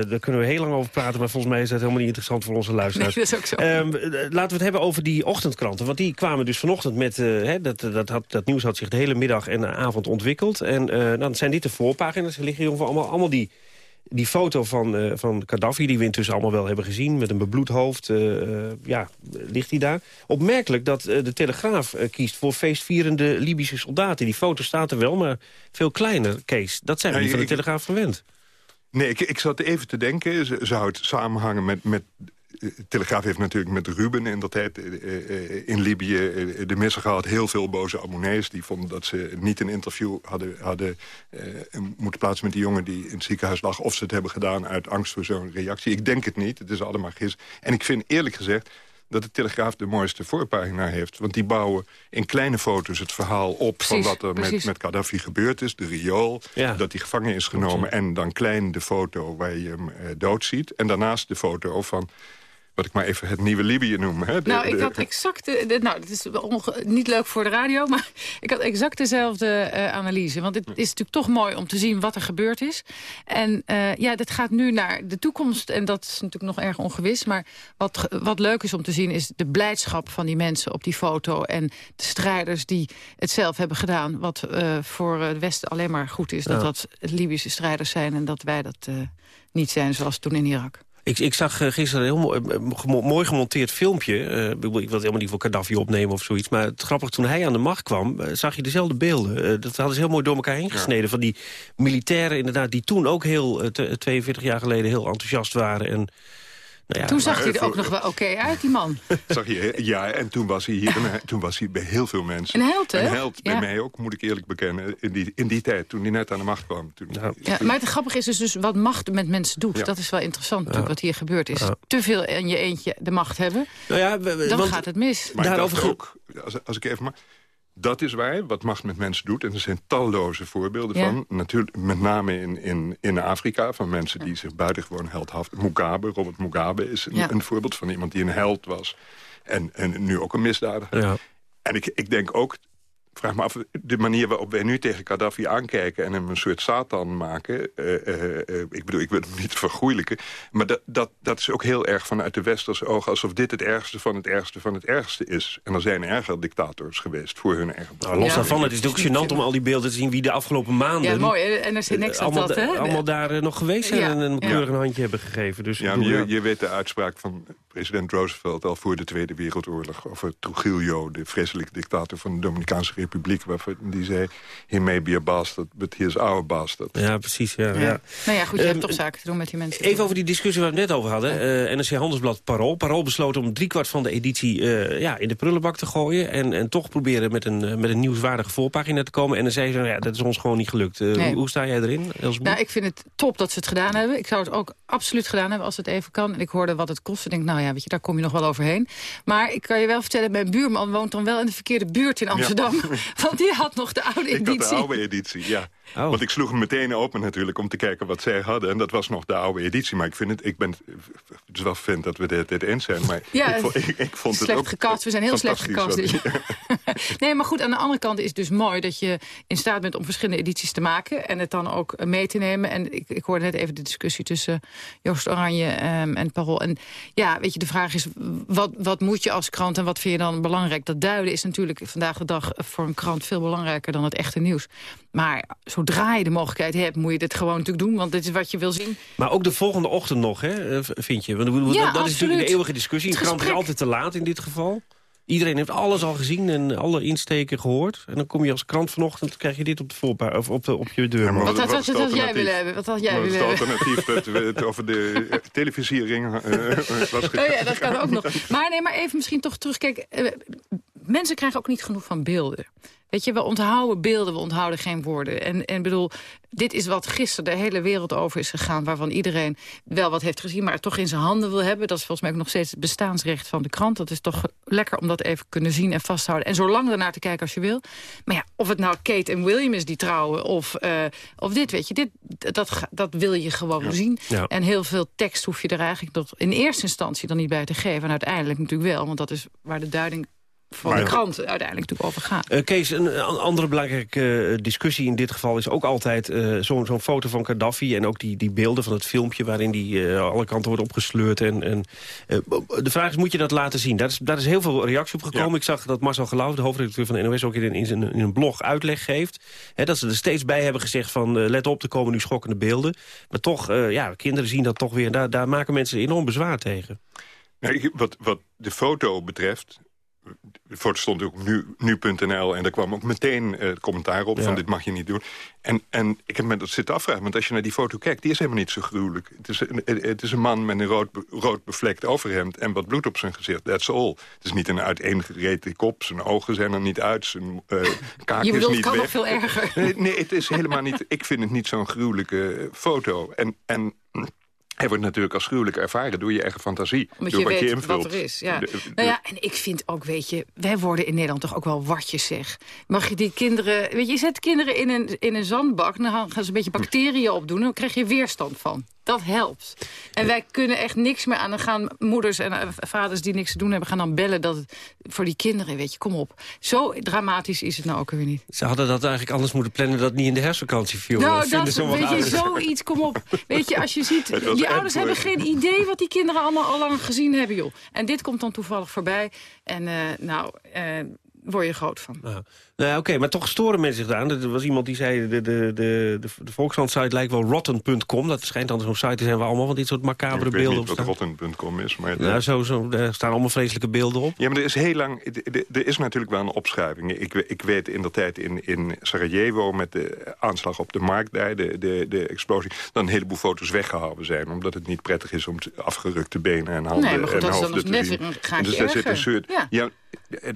Uh, daar kunnen we heel lang over praten, maar volgens mij is dat helemaal niet interessant voor onze luisteraars. Nee, dat is ook zo. Um, laten we het hebben over die ochtendkranten. Want die kwamen dus vanochtend met... Uh, hè, dat, dat, had, dat nieuws had zich de hele middag en de avond ontwikkeld. En dan zijn dit de voorpagina's. Er liggen hier allemaal, allemaal die die foto van, uh, van Gaddafi, die we intussen allemaal wel hebben gezien... met een bebloed hoofd, uh, uh, ja, ligt hij daar. Opmerkelijk dat de Telegraaf kiest voor feestvierende Libische soldaten. Die foto staat er wel, maar veel kleiner, Kees. Dat zijn we niet van de Telegraaf verwend. Nee, ik, ik zat even te denken, zou het samenhangen met... met de Telegraaf heeft natuurlijk met Ruben in dat tijd in Libië de missen gehad. Heel veel boze abonnees. Die vonden dat ze niet een interview hadden, hadden uh, moeten plaatsen met die jongen die in het ziekenhuis lag. Of ze het hebben gedaan uit angst voor zo'n reactie. Ik denk het niet. Het is allemaal gis. En ik vind eerlijk gezegd dat de Telegraaf de mooiste voorpagina heeft. Want die bouwen in kleine foto's het verhaal op... van wat er met, precies. met Gaddafi gebeurd is. De riool, Ja. dat hij gevangen is genomen. En dan klein de foto waar je hem eh, doodziet. En daarnaast de foto van... wat ik maar even het nieuwe Libië noem. Hè? De- nou, ik de- had exact... de- de- nou, dat is niet leuk voor de radio, (laughs) maar ik had exact dezelfde eh, analyse. Want het is natuurlijk toch mooi om te zien wat er gebeurd is. En eh, ja, dat gaat nu naar de toekomst. En dat is natuurlijk nog erg ongewis. Maar wat, wat leuk is om te zien is de blijdschap van die mensen op die foto. En de strijders die het zelf hebben gedaan. Wat eh, voor het Westen alleen maar goed is. Dat Ja. dat Libische strijders zijn en dat wij dat eh, niet zijn zoals toen in Irak. Ik, ik zag eh, gisteren een heel mooi, eh, mooi gemonteerd filmpje. Eh, ik wil ik wil het helemaal niet voor Gaddafi opnemen of zoiets. Maar het grappig, toen hij aan de macht kwam, eh, zag je dezelfde beelden. Eh, dat hadden ze heel mooi door elkaar heen gesneden. Van die militairen inderdaad, die toen ook heel, eh, te- 42 jaar geleden, heel enthousiast waren. En, nou ja, toen zag hij er voor- ook nog wel oké uit, die man. (laughs) Zag je, ja, en toen was hij hier, toen was hij bij heel veel mensen. Een held, hè? Een held, bij Ja. mij ook, moet ik eerlijk bekennen. In die, in die tijd, toen hij net aan de macht kwam. Toen, Ja, maar het grappige is dus, dus wat macht met mensen doet. Ja. Dat is wel interessant wat hier gebeurd is. Ja. Te veel in je eentje de macht hebben, nou ja, we- we- dan want- gaat het mis. Maar Daarover ook, als, als ik even maar... Dat is waar, wat macht met mensen doet. En er zijn talloze voorbeelden Ja. van. Natuurlijk, met name in, in, in Afrika, van mensen die zich buitengewoon heldhaftig... Mugabe, Robert Mugabe is een, Ja. een voorbeeld van iemand die een held was. En, en nu ook een misdadiger. Ja. En ik, ik denk ook, vraag me af, de manier waarop wij nu tegen Gaddafi aankijken... en hem een soort Satan maken... eh, eh, eh, ik bedoel, ik wil hem niet (laughs) vergoeilijken... maar dat, dat, dat is ook heel erg vanuit de westerse ogen... alsof dit het ergste van het ergste van het ergste is. En er zijn erger dictators geweest voor hun eigen Nou, los Ja. daarvan, het is natuurlijk gênant om al die beelden te zien... wie de afgelopen maanden Ja, mooi. NRC Next allemaal, dat, hè? allemaal daar nog geweest zijn Ja. en een Ja. keurig een handje hebben gegeven. Dus ja. je, je weet de uitspraak van president Roosevelt... al voor de Tweede Wereldoorlog over Trujillo... de vreselijke dictator van de Dominicaanse Republiek... waarvan die zei, he may be a bastard, but he is our bastard. Ja, precies. Ja, ja. Ja. Nou ja, goed, je Ehm, hebt toch zaken te doen met die mensen. Even over die discussie waar we het net over hadden. Eh, NRC Handelsblad Parool. Parool besloot om driekwart van de editie eh, ja, in de prullenbak te gooien... en, en toch proberen met een, eh, met een nieuwswaardige voorpagina te komen. En dan zei ze, nou ja, dat is ons gewoon niet gelukt. Eh, Nee. hoe, hoe sta jij erin, Elsbeth? Nou, ik vind het top dat ze het gedaan hebben. Ik zou het ook absoluut gedaan hebben als het even kan. En ik hoorde wat het kost. Ik denk, nou ja, weet je, daar kom je nog wel overheen. Maar ik kan je wel vertellen, mijn buurman woont dan wel in de verkeerde buurt in Amsterdam. (laughs) Want die had nog de oude Ik had de editie. oude editie, ja. Oh. Want ik sloeg hem meteen open natuurlijk om te kijken wat zij hadden. En dat was nog de oude editie. Maar ik vind het, ik ben het is wel vind dat we dit, dit eens zijn. Maar Ja, ik, vond, ik, ik vond het slecht ook gecast. We zijn heel slecht wat- dus- (laughs) nee, maar goed, aan de andere kant is het dus mooi... dat je in staat bent om verschillende edities te maken... en het dan ook eh, mee te nemen. En ik, ik hoorde net even de discussie tussen Joost Oranje ehm, en Parool. En ja, weet je, de vraag is, wat, wat moet je als krant... en wat vind je dan belangrijk? Dat duiden is natuurlijk vandaag de dag voor een krant... veel belangrijker dan het echte nieuws. Maar zodra je de mogelijkheid hebt, moet je dit gewoon natuurlijk doen... want dit is wat je wil zien. Maar ook de volgende ochtend nog, hè, eh, vind je? Want Ja, dat, dat is natuurlijk de eeuwige discussie. Een Het krant is altijd te laat in dit geval. Iedereen heeft alles al gezien en alle insteken gehoord. En dan kom je als krant vanochtend, krijg je dit op, de voorpa of op, de, op je deur. maar Wat, wat wat, jij alternatief? willen hebben? Wat had jij willen hebben? alternatief dat we het over de eh, televisiering eh, was Oh ja, dat kan ook nog. Maar nee, maar even misschien toch terug. Kijk, mensen krijgen ook niet genoeg van beelden. Weet je, we onthouden beelden, we onthouden geen woorden. En, en bedoel, dit is wat gisteren de hele wereld over is gegaan... waarvan iedereen wel wat heeft gezien, maar het toch in zijn handen wil hebben. Dat is volgens mij ook nog steeds het bestaansrecht van de krant. Dat is toch lekker om dat even kunnen zien en vasthouden. En zo lang ernaar te kijken als je wil. Maar ja, of het nou Kate en William is die trouwen... of, eh, of dit, weet je, dit, dat, dat wil je gewoon zien. Ja. En heel veel tekst hoef je er eigenlijk nog in eerste instantie dan niet bij te geven. En uiteindelijk natuurlijk wel, want dat is waar de duiding van Maar- de krant uiteindelijk natuurlijk over gaat. Eh, Kees, een, een andere belangrijke eh, discussie in dit geval is ook altijd eh, zo'n zo'n foto van Gaddafi... en ook die, die beelden van het filmpje waarin die eh, alle kanten wordt opgesleurd. En, en, eh, de vraag is, moet je dat laten zien? Daar is, daar is heel veel reactie op gekomen. Ik zag dat Marcel Gelauw, de hoofdredacteur van de NOS... ook in, in, zijn, in een blog uitleg geeft. Hè, dat ze er steeds bij hebben gezegd van... eh, let op, er komen nu schokkende beelden. Maar toch, eh, ja, kinderen zien dat toch weer. Daar, daar maken mensen enorm bezwaar tegen. Nee, wat, wat de foto betreft... Foto stond ook op nu, nu.nl en daar kwam ook meteen eh, commentaar op... Ja. van dit mag je niet doen. En, en ik heb me dat zitten afvragen, want als je naar die foto kijkt... die is helemaal niet zo gruwelijk. Het is een, het is een man met een rood, rood bevlekt overhemd... en wat bloed op zijn gezicht, that's all. Het is niet een uiteengereten kop, zijn ogen zijn er niet uit... zijn eh, (laughs) kaak Je is niet het kan weg. nog veel erger. Nee, nee, het is helemaal niet... Ik vind het niet zo'n gruwelijke foto. En, en hij wordt natuurlijk afschuwelijk ervaren door je eigen fantasie. Omdat door je wat weet je invult. wat er is. Ja. De- de- nou ja, en ik vind ook, weet je, wij worden in Nederland toch ook wel watjes, zeg. Mag je die kinderen... Weet je, je zet kinderen in een, in een zandbak... dan gaan ze een beetje bacteriën opdoen... en dan krijg je weerstand van. Dat helpt. En wij kunnen echt niks meer aan. Dan gaan moeders en eh, vaders die niks te doen hebben... gaan dan bellen dat het voor die kinderen, weet je, kom op. Zo dramatisch is het nou ook weer niet. Ze hadden dat eigenlijk anders moeten plannen dat het niet in de herfstvakantie viel. Nou, Dat vinden dat, weet je, zoiets, kom op. Weet je, als je ziet, (laughs) die ouders hebben geen idee wat die kinderen allemaal al lang gezien hebben, joh. En dit komt dan toevallig voorbij. En eh, nou, eh, word je groot van. Ja. Nou ja, Oké, maar toch storen mensen zich aan. Er was iemand die zei, de, de, de, de, de Volkskrant-site lijkt wel rotten.com. Dat schijnt dan zo'n site te zijn waar allemaal van dit soort macabere Ik weet beelden niet op wat staan. rotten.com is. Maar Nou, zo, zo, er staan allemaal vreselijke beelden op. Ja, maar er is heel lang... Er is natuurlijk wel een opschuiving. Ik, ik weet in de tijd in, in Sarajevo met de aanslag op de markt daar, de, de, de explosie, dat een heleboel foto's weggehouden zijn. Omdat het niet prettig is om afgerukte benen en handen Nee, maar goed, en dat is dan hoofden nog te net zien. weer een En gaatje dus daar zit een erger. soort... Ja. Ja,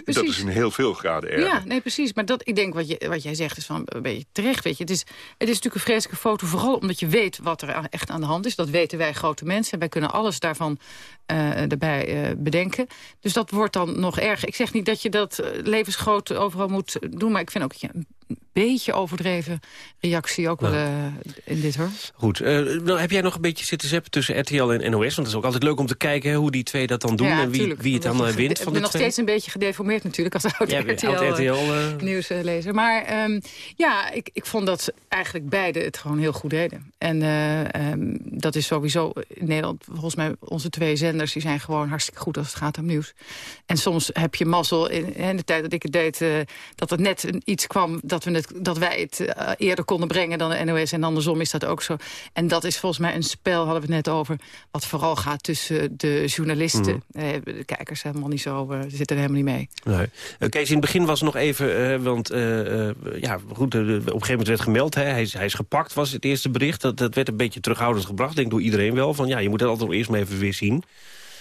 dat is in heel veel graden erger. Ja, nee, precies. Maar dat, ik denk wat, je, wat jij zegt is van een beetje terecht. Weet je. Het, is, het is natuurlijk een vreselijke foto, vooral omdat je weet wat er echt aan de hand is. Dat weten wij grote mensen. En wij kunnen alles daarvan eh, erbij eh, bedenken. Dus dat wordt dan nog erger. Ik zeg niet dat je dat eh, levensgroot overal moet doen. Maar ik vind ook dat je beetje overdreven reactie ook wel eh, in dit hoor. Goed, eh, nou, heb jij nog een beetje zitten zeppen tussen RTL en NOS? Want het is ook altijd leuk om te kijken hè, hoe die twee dat dan doen... Ja, en wie, wie het dan eh, wint Ik ben nog steeds een beetje gedeformeerd natuurlijk als oud Ja, RTL, oud RTL, eh. nieuwslezer. Maar ehm, ja, ik, ik vond dat eigenlijk beide het gewoon heel goed deden. En eh, ehm, dat is sowieso in Nederland, volgens mij onze twee zenders... die zijn gewoon hartstikke goed als het gaat om nieuws. En soms heb je mazzel in, in de tijd dat ik het deed... dat er net een- iets kwam dat, we het, dat wij het eh, eerder konden brengen dan de NOS. En andersom is dat ook zo. En dat is volgens mij een spel, hadden we het net over... wat vooral gaat tussen de journalisten. Mhm. Eh, de kijkers helemaal niet zo, eh, zitten er helemaal niet mee. Nee. Kees, in het begin was nog even, want ja, goed, op een gegeven moment werd gemeld, hè, hij, is, hij is gepakt, was het eerste bericht. Dat, dat werd een beetje terughoudend gebracht, denk door iedereen wel. Van ja, je moet het altijd eerst maar even weer zien.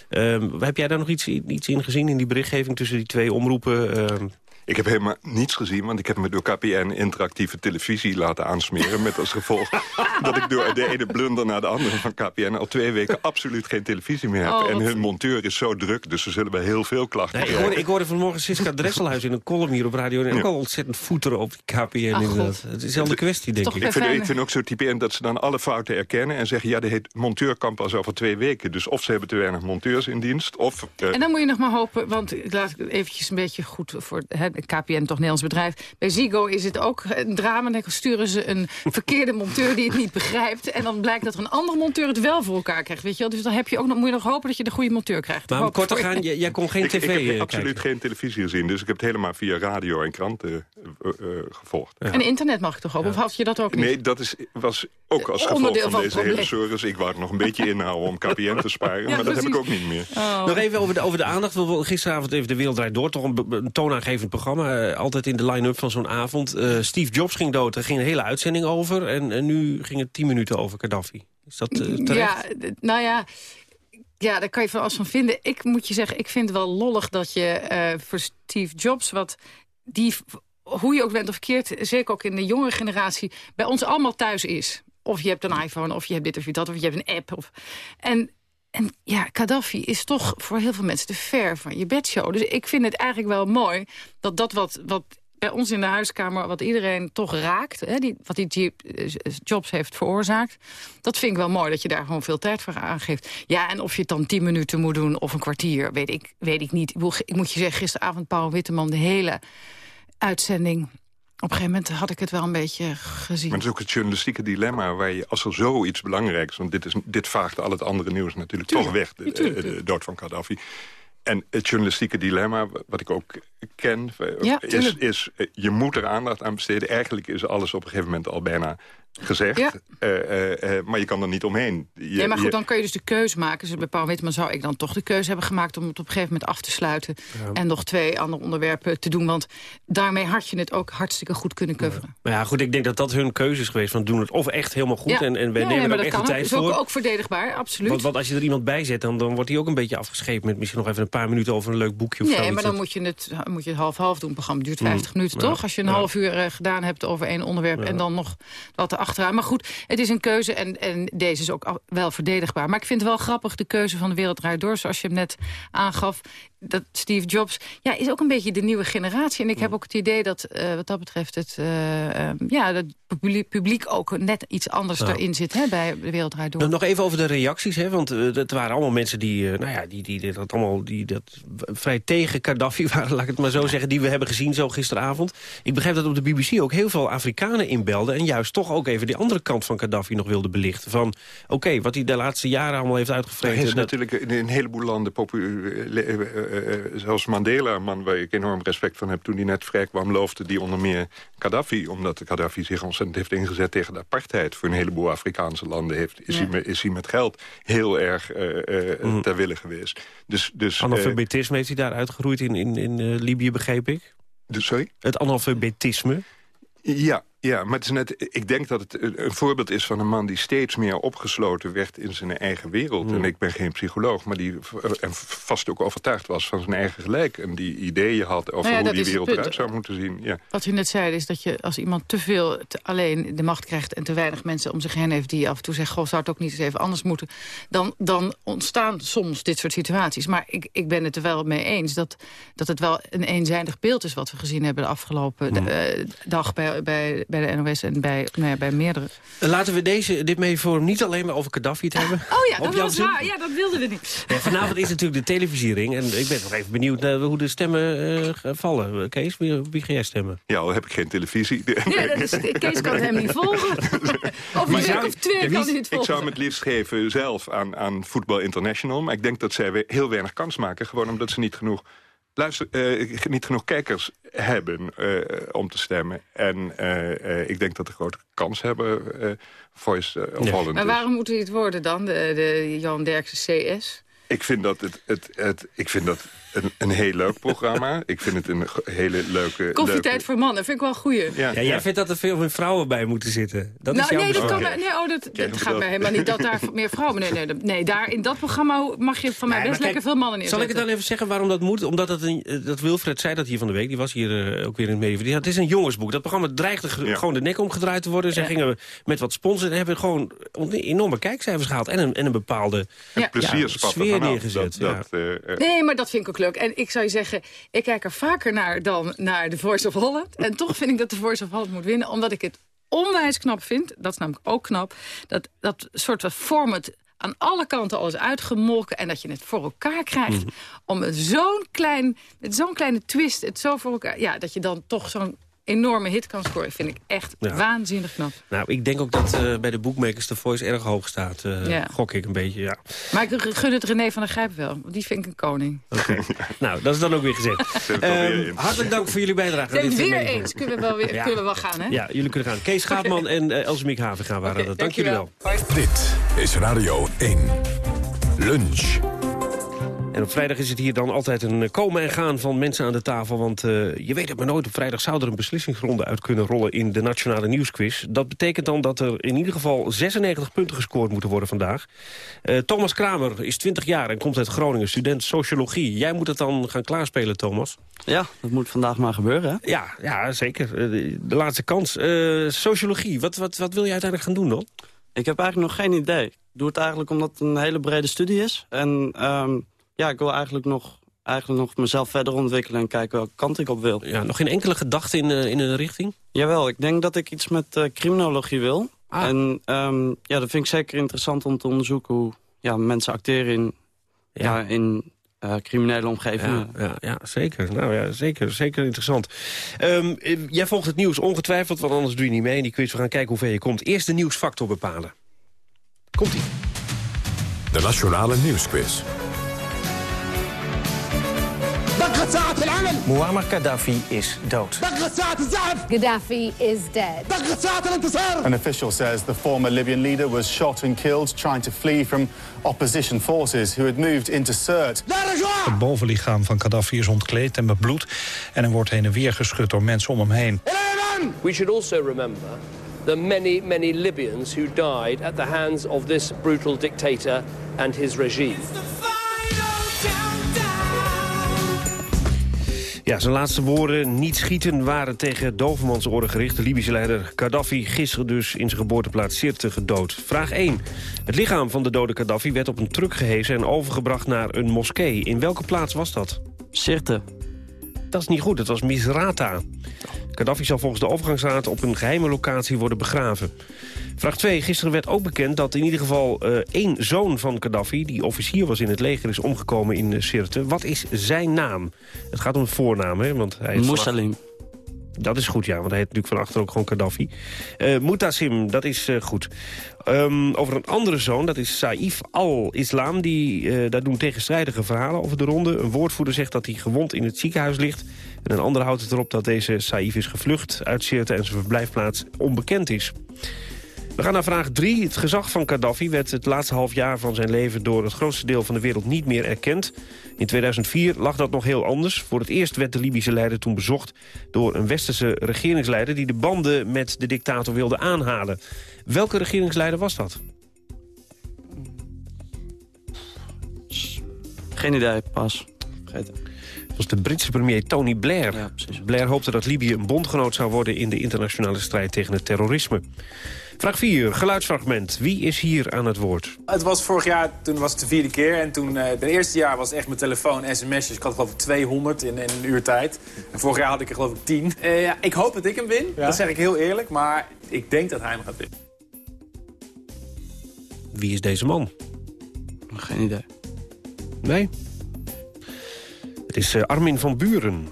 Ehm, heb jij daar nog iets, iets in gezien in die berichtgeving tussen die twee omroepen? Ik heb helemaal niets gezien, want ik heb me door KPN interactieve televisie laten aansmeren. Met als gevolg (laughs) dat ik door de ene blunder naar de andere van KPN al twee weken absoluut geen televisie meer heb. Oh, en hun monteur is zo druk, dus ze zullen bij heel veel klachten nee, ik, krijgen. hoorde, ik hoorde vanmorgen Siska Dresselhuis in een column hier op radio... en ook al ontzettend voeteren op KPN. Ach, inderdaad. God. Het is dezelfde kwestie, denk ik. Ik vind, ik vind ook zo typerend dat ze dan alle fouten erkennen... en zeggen, ja, de heet monteur kan pas over twee weken. Dus of ze hebben te weinig monteurs in dienst, of... eh, En dan moet je nog maar hopen, want ik laat het eventjes een beetje goed voor hè, KPN, toch Nederlands bedrijf. Bij Zigo is het ook een drama. Dan sturen ze een (laughs) verkeerde monteur die het niet begrijpt. En dan blijkt dat er een andere monteur het wel voor elkaar krijgt. Weet je wel? Dus dan heb je ook nog, moet je nog hopen dat je de goede monteur krijgt. Maar om kort te voor je. gaan, jij, kon geen ik, tv ik heb eh, absoluut kijken. geen televisie gezien, dus ik heb het helemaal via radio en kranten eh, eh, gevolgd. En internet mag ik toch hopen? Of had je dat ook niet? Nee, dat is, was ook als gevolg Onderdeel van, deze hele service. Ik wou het nog een beetje (laughs) inhouden om KPN te sparen, Ja, maar dat heb ik ook niet meer. Oh. Nog even over de, over de aandacht. We Gisteravond even de wereld draait door. Toch een, een toonaangevend programma. Eh, altijd in de line-up van zo'n avond. Eh, Steve Jobs ging dood. Er ging een hele uitzending over. En, en nu ging het tien minuten over Gaddafi. Is dat eh, terecht? Ja, nou ja, ja, daar kan je van alles van vinden. Ik moet je zeggen, ik vind het wel lollig dat je voor Steve Jobs... wat die, hoe je ook bent of verkeerd, zeker ook in de jongere generatie... bij ons allemaal thuis is. Of je hebt een iPhone, of je hebt dit of je dat, of je hebt een app. Of, en, en ja, Gaddafi is toch voor heel veel mensen te ver van je bedshow. Dus ik vind het eigenlijk wel mooi dat dat wat... wat bij ons in de huiskamer, wat iedereen toch raakt... Hè, die, wat die eh, Jobs heeft veroorzaakt... dat vind ik wel mooi, dat je daar gewoon veel tijd voor aangeeft. Ja, en of je het dan tien minuten moet doen of een kwartier, weet ik, weet ik niet. Ik moet je zeggen, gisteravond Paul Witteman... de hele uitzending, op een gegeven moment had ik het wel een beetje gezien. Maar het is ook het journalistieke dilemma waar je, als er zoiets belangrijks... want dit, is, dit vaagt al het andere nieuws natuurlijk toch weg, de, tuurlijk, de- de dood van Gaddafi. En het journalistieke dilemma, wat ik ook ken, Ja, is, is eh, je moet er aandacht aan besteden. Eigenlijk is alles op een gegeven moment al bijna gezegd. Ja. Eh, eh, eh, maar je kan er niet omheen. Je- nee, maar goed, je- dan kan je dus de keuze maken. Dus bij Paul Witteman zou ik dan toch de keuze hebben gemaakt... om het op een gegeven moment af te sluiten. En nog twee andere onderwerpen te doen. Want daarmee had je het ook hartstikke goed kunnen coveren. Maar ja, goed, ik denk dat dat hun keuze is geweest. Van doen het of echt helemaal goed. Ja. En, en wij Ja, nemen ja, er dat echt de kan ook. tijd is ook, voor. ook verdedigbaar, absoluut. Want, want als je er iemand bij zet, dan, dan wordt hij ook een beetje afgescheept... met misschien nog even een paar minuten over een leuk boekje of nee, zoiets. maar dan Dat- moet je, het, moet je het half-half doen. Het programma duurt Mm, 50 minuten, ja, toch? Als je een ja. half uur gedaan hebt over één onderwerp... en dan nog wat Maar goed, het is een keuze en, en deze is ook wel verdedigbaar. Maar ik vind het wel grappig, de keuze van de Wereld Draait Door... zoals je hem net aangaf, dat Steve Jobs... ja, is ook een beetje de nieuwe generatie. En ik heb ook het idee dat, eh, wat dat betreft... het eh, eh, ja, dat publiek, ook net iets anders erin zit hè, bij de Wereld Draait Door. Nou, nog even over de reacties, hè, want eh, het waren allemaal mensen die, nou ja, die, die, dat allemaal die dat vrij tegen Gaddafi (laughs) waren, laat ik het maar zo zeggen, die we hebben gezien zo gisteravond. Ik begrijp dat op de BBC ook heel veel Afrikanen inbelden en juist toch ook even die andere kant van Gaddafi nog wilden belichten. Van, oké, wat hij de laatste jaren allemaal heeft Er uitgevreten. is dat- natuurlijk in een heleboel landen, eh, eh, eh, zoals Mandela, een man waar ik enorm respect van heb... toen hij net vrij kwam, loofde die onder meer Gaddafi... omdat Gaddafi zich ontzettend heeft ingezet tegen de apartheid... voor een heleboel Afrikaanse landen heeft, is, Ja. hij, met, is hij met geld heel erg eh, eh, Mhm. ter wille geweest. Dus, dus, Analfabetisme heeft hij daar uitgeroeid in, in, in Libië, begreep ik. Dus, sorry? Het analfabetisme. Ja, ja, maar het is net, ik denk dat het een, voorbeeld is van een man... die steeds meer opgesloten werd in zijn eigen wereld. En ik ben geen psycholoog, maar die v- en vast ook overtuigd was van zijn eigen gelijk. En die ideeën had over Nou ja, hoe die wereld eruit zou moeten zien. Ja. Wat u net zei, is dat je als iemand te veel te- alleen de macht krijgt... en te weinig mensen om zich heen heeft die af en toe zeggen... goh, zou het ook niet eens even anders moeten... dan, dan ontstaan soms dit soort situaties. Maar ik, ik ben het er wel mee eens dat, dat het wel een eenzijdig beeld is... wat we gezien hebben de afgelopen Hmm. eh, dag bij, bij, bij de NOS en bij, nou ja, bij meerdere. Laten we deze, dit mediaforum niet alleen maar over Gaddafi het hebben. Oh ja, dat was waar. Ja, dat wilden we niet. Ja, vanavond is natuurlijk de televisiering. En ik ben nog even benieuwd naar hoe de stemmen eh, gaan vallen. Kees, wie, wie ga jij stemmen? Ja, al heb ik geen televisie. Ja, dat is, Kees kan hem niet volgen. (laughs) Of een week of twee kan hij niet Ik volgen. zou hem het liefst geven zelf aan, aan Voetbal International. Maar ik denk dat zij heel weinig kans maken. Gewoon omdat ze niet genoeg, luister, eh, niet genoeg kijkers hebben eh, om te stemmen. En eh, eh, ik denk dat de grote kans hebben eh Voice of Holland. Maar is. waarom moet hij het worden dan, de, de Jan Derksen CS? Ik vind dat, het, het, het, ik vind dat een, een heel leuk programma. ik vind het een hele leuke... Koffietijd leuke... voor mannen, vind ik wel een goeie. Ja, Ja, jij vindt dat er veel meer vrouwen bij moeten zitten. Dat is nou, jouw nee, dat, kan, nee, oh, dat, gaat mij helemaal niet dat daar meer vrouwen... Nee, nee, nee, daar in dat programma mag je van mij Nee, best lekker veel mannen neerzetten. Zal ik het dan even zeggen waarom dat moet? Omdat het een, dat Wilfred zei dat hier van de week. Die was hier eh, ook weer in het had- Het is een jongensboek. Dat programma dreigde ge- gewoon de nek omgedraaid te worden. Ze gingen met wat sponsoren en hebben gewoon enorme kijkcijfers gehaald. En een, en een bepaalde Ja. Plezier er sfeer neergezet. Dat, ja. dat, eh, eh, Nee, maar dat vind ik ook leuk. En ik zou je zeggen, ik kijk er vaker naar dan naar The Voice of Holland. En toch vind ik dat The Voice of Holland moet winnen. Omdat ik het onwijs knap vind, dat is namelijk ook knap... dat dat soort van format aan alle kanten al is uitgemolken... en dat je het voor elkaar krijgt Mhm. om zo'n klein, met zo'n kleine twist... het zo voor elkaar, ja, dat je dan toch zo'n enorme hit kan scoren... vind ik echt Ja. waanzinnig knap. Nou, ik denk ook dat eh, bij de bookmakers de voice erg hoog staat. eh, Ja. Gok ik een beetje, ja. Maar ik gun het René van der Grijp wel, die vind ik een koning. Oké. (laughs) nou, dat is dan ook weer gezegd. Ehm, hartelijk dank voor jullie bijdrage. Zijn weer eens, kunnen we wel, weer, Ja. kunnen we wel gaan, hè? Ja, jullie kunnen gaan. Kees Schaapman en uh, Elsemiek Havenga waren dat. Dank jullie wel. Dit is Radio 1. Lunch. En op vrijdag is het hier dan altijd een eh, komen en gaan van mensen aan de tafel. Want eh, je weet het maar nooit, op vrijdag zou er een beslissingsronde uit kunnen rollen in de Nationale Nieuwsquiz. Dat betekent dan dat er in ieder geval 96 punten gescoord moeten worden vandaag. Eh, Thomas Kramer is 20 jaar en komt uit Groningen, student sociologie. Jij moet het dan gaan klaarspelen, Thomas. Ja, dat moet vandaag maar gebeuren, hè? Ja, ja zeker. De, laatste kans. Sociologie, wat, wat, wat wil je uiteindelijk gaan doen dan? Ik heb eigenlijk nog geen idee. Ik doe het eigenlijk omdat het een hele brede studie is. En ehm, ja, ik wil eigenlijk nog, eigenlijk nog mezelf verder ontwikkelen... en kijken welke kant ik op wil. Ja, nog geen enkele gedachte in, eh, in een richting? Jawel, ik denk dat ik iets met eh, criminologie wil. Ah. En ehm, ja, dat vind ik zeker interessant om te onderzoeken... hoe ja, mensen acteren in, ja. in eh, criminele omgevingen. Ja, ja, ja, zeker. Nou ja, zeker, zeker interessant. Ehm, eh, jij volgt het nieuws ongetwijfeld, want anders doe je niet mee in die quiz. We gaan kijken hoe ver je komt. Eerst de nieuwsfactor bepalen. Komt-ie. De Nationale Nieuwsquiz. Muammar Gaddafi is dood. Gaddafi is dead. An official says the former Libyan leader was shot and killed trying to flee from opposition forces who had moved into Sirte. Het bovenlichaam van Gaddafi is ontkleed en bebloed en er wordt heen en weer geschud door mensen om hem heen. We should also remember the many, many Libyans who died at the hands of this brutal dictator and his regime. Ja, zijn laatste woorden, niet schieten, waren tegen Dovermans oren gericht. De Libische leider Gaddafi gisteren dus in zijn geboorteplaats Sirte gedood. Vraag 1. Het lichaam van de dode Gaddafi werd op een truck gehezen... en overgebracht naar een moskee. In welke plaats was dat? Sirte. Dat is niet goed, het was Misrata. Gaddafi zal volgens de overgangsraad op een geheime locatie worden begraven. Vraag 2. Gisteren werd ook bekend dat in ieder geval uh, één zoon van Gaddafi... die officier was in het leger, is omgekomen in uh, Sirte. Wat is zijn naam? Het gaat om een voornaam, hè? Want hij is Moussalim. Dat is goed, ja, want hij heet natuurlijk van achter ook gewoon Gaddafi. Uh, dat is uh, goed. Um, over een andere zoon, dat is Saif al-Islam. Die, uh, daar doen tegenstrijdige verhalen over de ronde. Een woordvoerder zegt dat hij gewond in het ziekenhuis ligt. En een ander houdt het erop dat deze Saif is gevlucht uit Sirte... en zijn verblijfplaats onbekend is. We gaan naar vraag 3. Het gezag van Gaddafi werd het laatste half jaar van zijn leven... door het grootste deel van de wereld niet meer erkend. In 2004 lag dat nog heel anders. Voor het eerst werd de Libische leider toen bezocht... door een westerse regeringsleider... die de banden met de dictator wilde aanhalen. Welke regeringsleider was dat? Geen idee, pas. Vergeten. Dat was de Britse premier Tony Blair. Ja, Blair hoopte dat Libië een bondgenoot zou worden... in de internationale strijd tegen het terrorisme. Vraag 4, geluidsfragment. Wie is hier aan het woord? Het was vorig jaar, toen was het de vierde keer. En toen, uh, het eerste jaar was echt mijn telefoon, sms'jes. Ik had geloof ik 200 in, in, een uur tijd. En vorig jaar had ik er geloof ik 10. Uh, ja, ik hoop dat ik hem win, ja? dat zeg ik heel eerlijk. Maar ik denk dat hij hem gaat winnen. Wie is deze man? Geen idee. Nee? Het is uh, Armin van Buren.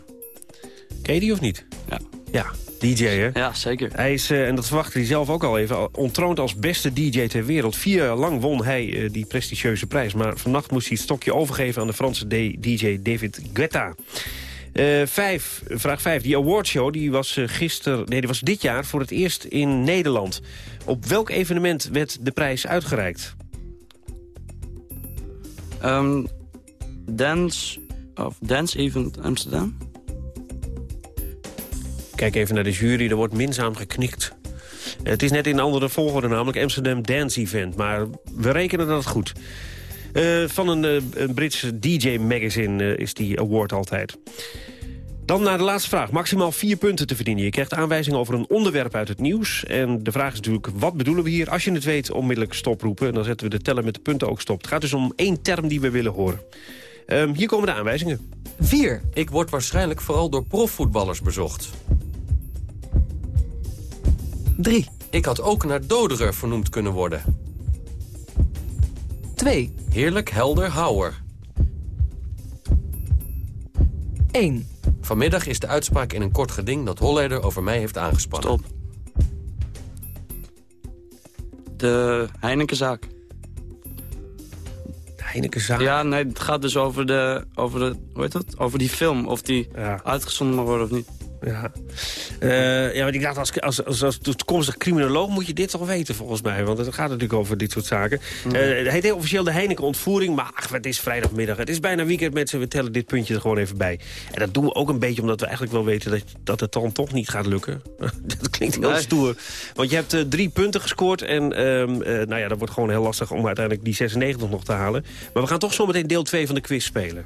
Ken je die of niet? Ja. Ja, DJ, hè? Ja, zeker. Hij is, uh, en dat verwachtte hij zelf ook al even, ontroond als beste DJ ter wereld. Vier jaar lang won hij uh, die prestigieuze prijs. Maar vannacht moest hij het stokje overgeven aan de Franse DJ David Guetta. Uh, vijf, vraag 5. Die awardshow die was, gisteren, nee, die was dit jaar voor het eerst in Nederland. Op welk evenement werd de prijs uitgereikt? Um, dance, of dance Event Amsterdam. Kijk even naar de jury, er wordt minzaam geknikt. Het is net in een andere volgorde, namelijk Amsterdam Dance Event. Maar we rekenen dat het goed. Uh, van een, uh, een Britse DJ-magazine uh, is die award altijd. Dan naar de laatste vraag. Maximaal vier punten te verdienen. Je krijgt aanwijzingen over een onderwerp uit het nieuws. En de vraag is natuurlijk, wat bedoelen we hier? Als je het weet, onmiddellijk stoproepen. En dan zetten we de teller met de punten ook stop. Het gaat dus om één term die we willen horen. Um, hier komen de aanwijzingen. 4. Ik word waarschijnlijk vooral door profvoetballers bezocht. 3. Ik had ook naar Doderer vernoemd kunnen worden. 2. Heerlijk helder houwer. 1. Vanmiddag is de uitspraak in een kort geding dat Holleder over mij heeft aangespannen. Stop. De Heinekenzaak. De Heinekenzaak? Ja, nee, het gaat dus over de, over de, hoe heet dat? Over die film, of die ja. uitgezonden mag worden of niet. Ja, uh, ja maar ik dacht, als, als, als, als toekomstig criminoloog moet je dit toch weten volgens mij. Want het gaat natuurlijk over dit soort zaken. Mm. Uh, het heet officieel de Heineken-ontvoering. Maar ach, het is vrijdagmiddag. Het is bijna weekend, mensen. We tellen dit puntje er gewoon even bij. En dat doen we ook een beetje omdat we eigenlijk wel weten... dat, dat het dan toch niet gaat lukken. (laughs) dat klinkt heel nee. stoer. Want je hebt uh, drie punten gescoord. En um, nou ja, dat wordt gewoon heel lastig om uiteindelijk die 96 nog te halen. Maar we gaan toch zometeen deel 2 van de quiz spelen.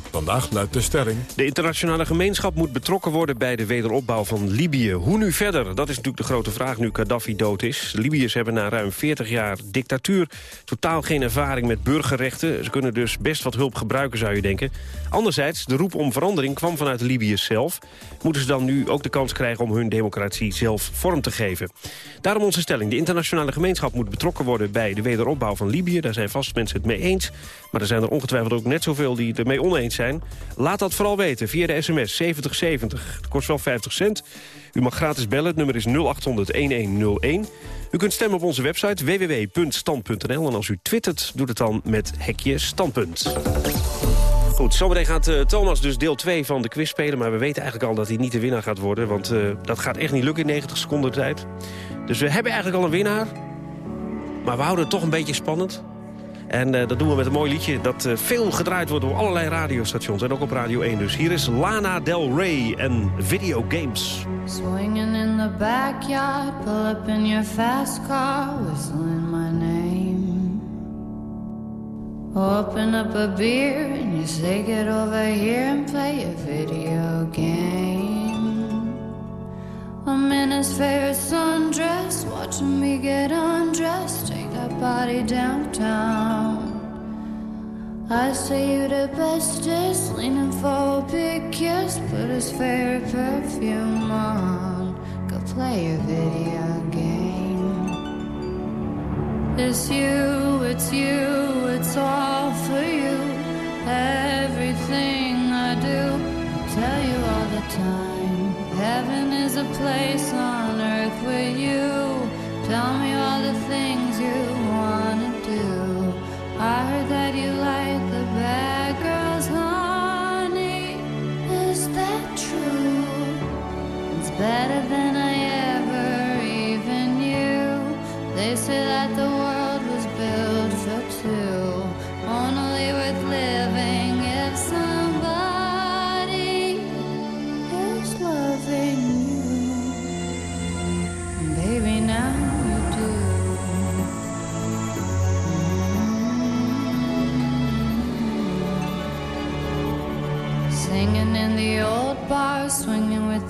Vandaag luidt de stelling. De internationale gemeenschap moet betrokken worden bij de wederopbouw van Libië. Hoe nu verder? Dat is natuurlijk de grote vraag nu Gaddafi dood is. Libiërs hebben na ruim 40 jaar dictatuur totaal geen ervaring met burgerrechten. Ze kunnen dus best wat hulp gebruiken, zou je denken. Anderzijds, de roep om verandering kwam vanuit de Libiërs zelf. Moeten ze dan nu ook de kans krijgen om hun democratie zelf vorm te geven? Daarom onze stelling. De internationale gemeenschap moet betrokken worden bij de wederopbouw van Libië. Daar zijn vast mensen het mee eens. Maar er zijn er ongetwijfeld ook net zoveel die ermee oneens zijn. Laat dat vooral weten via de sms 7070. Het kost wel 50 cent. U mag gratis bellen. Het nummer is 0800-1101. U kunt stemmen op onze website www.stand.nl. En als u twittert, doet het dan met hekje standpunt. Goed, zometeen gaat uh, Thomas dus deel 2 van de quiz spelen. Maar we weten eigenlijk al dat hij niet de winnaar gaat worden. Want uh, dat gaat echt niet lukken in 90 seconden tijd. Dus we hebben eigenlijk al een winnaar. Maar we houden het toch een beetje spannend. En eh, dat doen we met een mooi liedje dat eh, veel gedraaid wordt door allerlei radiostations. En ook op Radio 1 dus. Hier is Lana Del Rey en Video Games. Swinging in the backyard, pull up in your fast car, whistling my name. Open up a beer and you say get over here and play a video game. I'm in his favorite sundress, watching me get undressed, take that body downtown. I say you the bestest, leaning for a big kiss, put his favorite perfume on, go play your video game. It's you, it's you, it's all for you. Everything I do, I tell you all the time. Is a place on earth with you. Tell me all the things you wanna do. I heard that you like the bad girls, honey. Is that true? It's better than I ever even knew. They say that the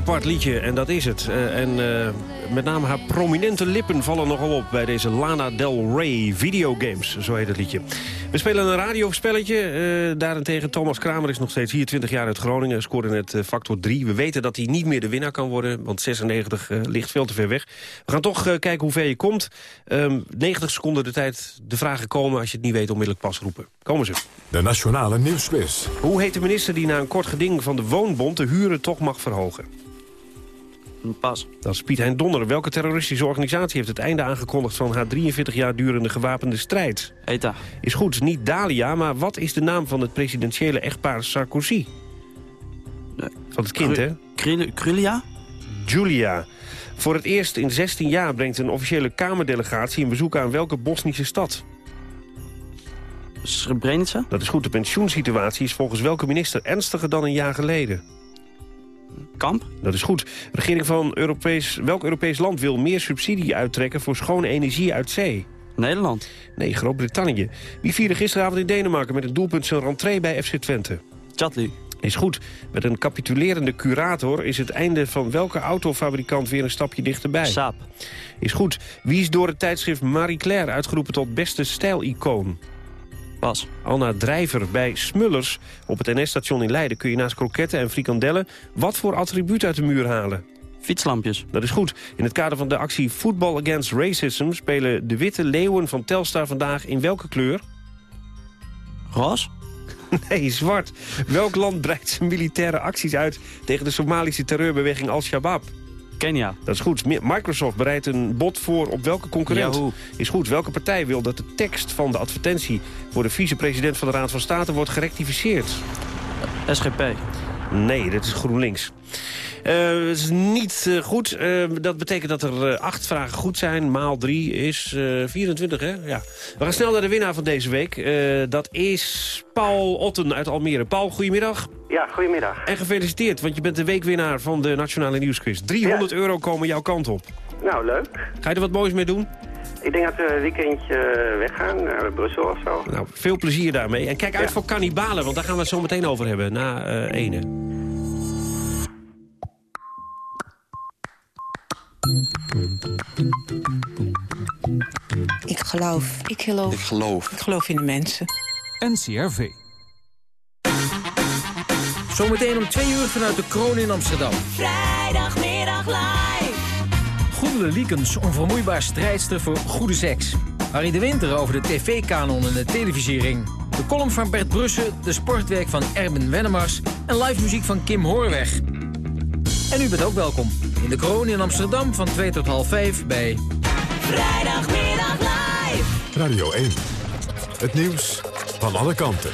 apart liedje en dat is het. Eh, en eh, met name haar prominente lippen vallen nogal op... bij deze Lana Del Rey Videogames, zo heet het liedje. We spelen een radiospelletje. eh daarentegen Thomas Kramer is nog steeds hier, 20 jaar uit Groningen. Scoorde net factor 3. We weten dat hij niet meer de winnaar kan worden... want 96 eh, ligt veel te ver weg. We gaan toch kijken hoe ver je komt. Ehm 90 seconden de tijd de vragen komen. Als je het niet weet, onmiddellijk pas roepen. Komen ze. De Nationale Nieuwsquiz. Hoe heet de minister die na een kort geding van de Woonbond... de huren toch mag verhogen? Pas. Dat is Piet Hein Donner. Welke terroristische organisatie heeft het einde aangekondigd... van haar 43 jaar durende gewapende strijd? ETA. Is goed, niet Dalia, maar wat is de naam van het presidentiële echtpaar Sarkozy? Van het kind, hè? Krulia? Julia. Voor het eerst in 16 jaar brengt een officiële Kamerdelegatie... een bezoek aan welke Bosnische stad? Srebrenica? Dat is goed, de pensioensituatie is volgens welke minister ernstiger dan een jaar geleden? Kamp? Dat is goed. De regering van Europees, welk Europees land wil meer subsidie uittrekken voor schone energie uit zee? Nederland. Nee, Groot-Brittannië. Wie vierde gisteravond in Denemarken met een doelpunt zijn rentree bij FC Twente? Chatli. Is goed. Met een capitulerende curator is het einde van welke autofabrikant weer een stapje dichterbij? Saab. Is goed. Wie is door het tijdschrift Marie Claire uitgeroepen tot beste stijlicoon? Pas. Anna Drijver bij Smullers. Op het NS-station in Leiden kun je naast kroketten en frikandellen... wat voor attribuut uit de muur halen? Fietslampjes. Dat is goed. In het kader van de actie Football Against Racism... spelen de witte leeuwen van Telstar vandaag in welke kleur? Roos? (laughs) Nee, zwart. Welk land breidt zijn militaire acties uit... tegen de Somalische terreurbeweging Al-Shabaab? Kenia. Dat is goed. Microsoft bereidt een bod voor op welke concurrent? Yahoo. Is goed. Welke partij wil dat de tekst van de advertentie... voor de vicepresident van de Raad van State wordt gerectificeerd? SGP. Nee, dat is GroenLinks. Eh, dat is niet eh, goed. Eh, dat betekent dat er acht vragen goed zijn. Maal drie is eh, 24, hè? Ja. We gaan snel naar de winnaar van deze week. Dat is Paul Otten uit Almere. Paul, goedemiddag. Ja, goedemiddag. En gefeliciteerd, want je bent de weekwinnaar van de Nationale Nieuwsquiz. 300 euro komen jouw kant op. Nou, leuk. Ga je er wat moois mee doen? Ik denk dat we een weekendje weggaan naar Brussel of zo. Nou, veel plezier daarmee. En kijk uit Ja. voor kannibalen, want daar gaan we het zo meteen over hebben. Na eh ene. Ik geloof. Ik geloof. Ik geloof. Ik geloof in de mensen. NCRV. Zometeen om twee uur vanuit de kroon in Amsterdam. Vrijdagmiddag live. Goedele Liekens, onvermoeibaar strijdster voor goede seks. Harry de Winter over de tv-kanon en de televisiering. De column van Bert Brussen, de sportwerk van Erben Wennemars... en live muziek van Kim Hoorweg. En u bent ook welkom in de kroon in Amsterdam van 2 tot half 5 bij... Vrijdagmiddag live. Radio 1. Het nieuws van alle kanten.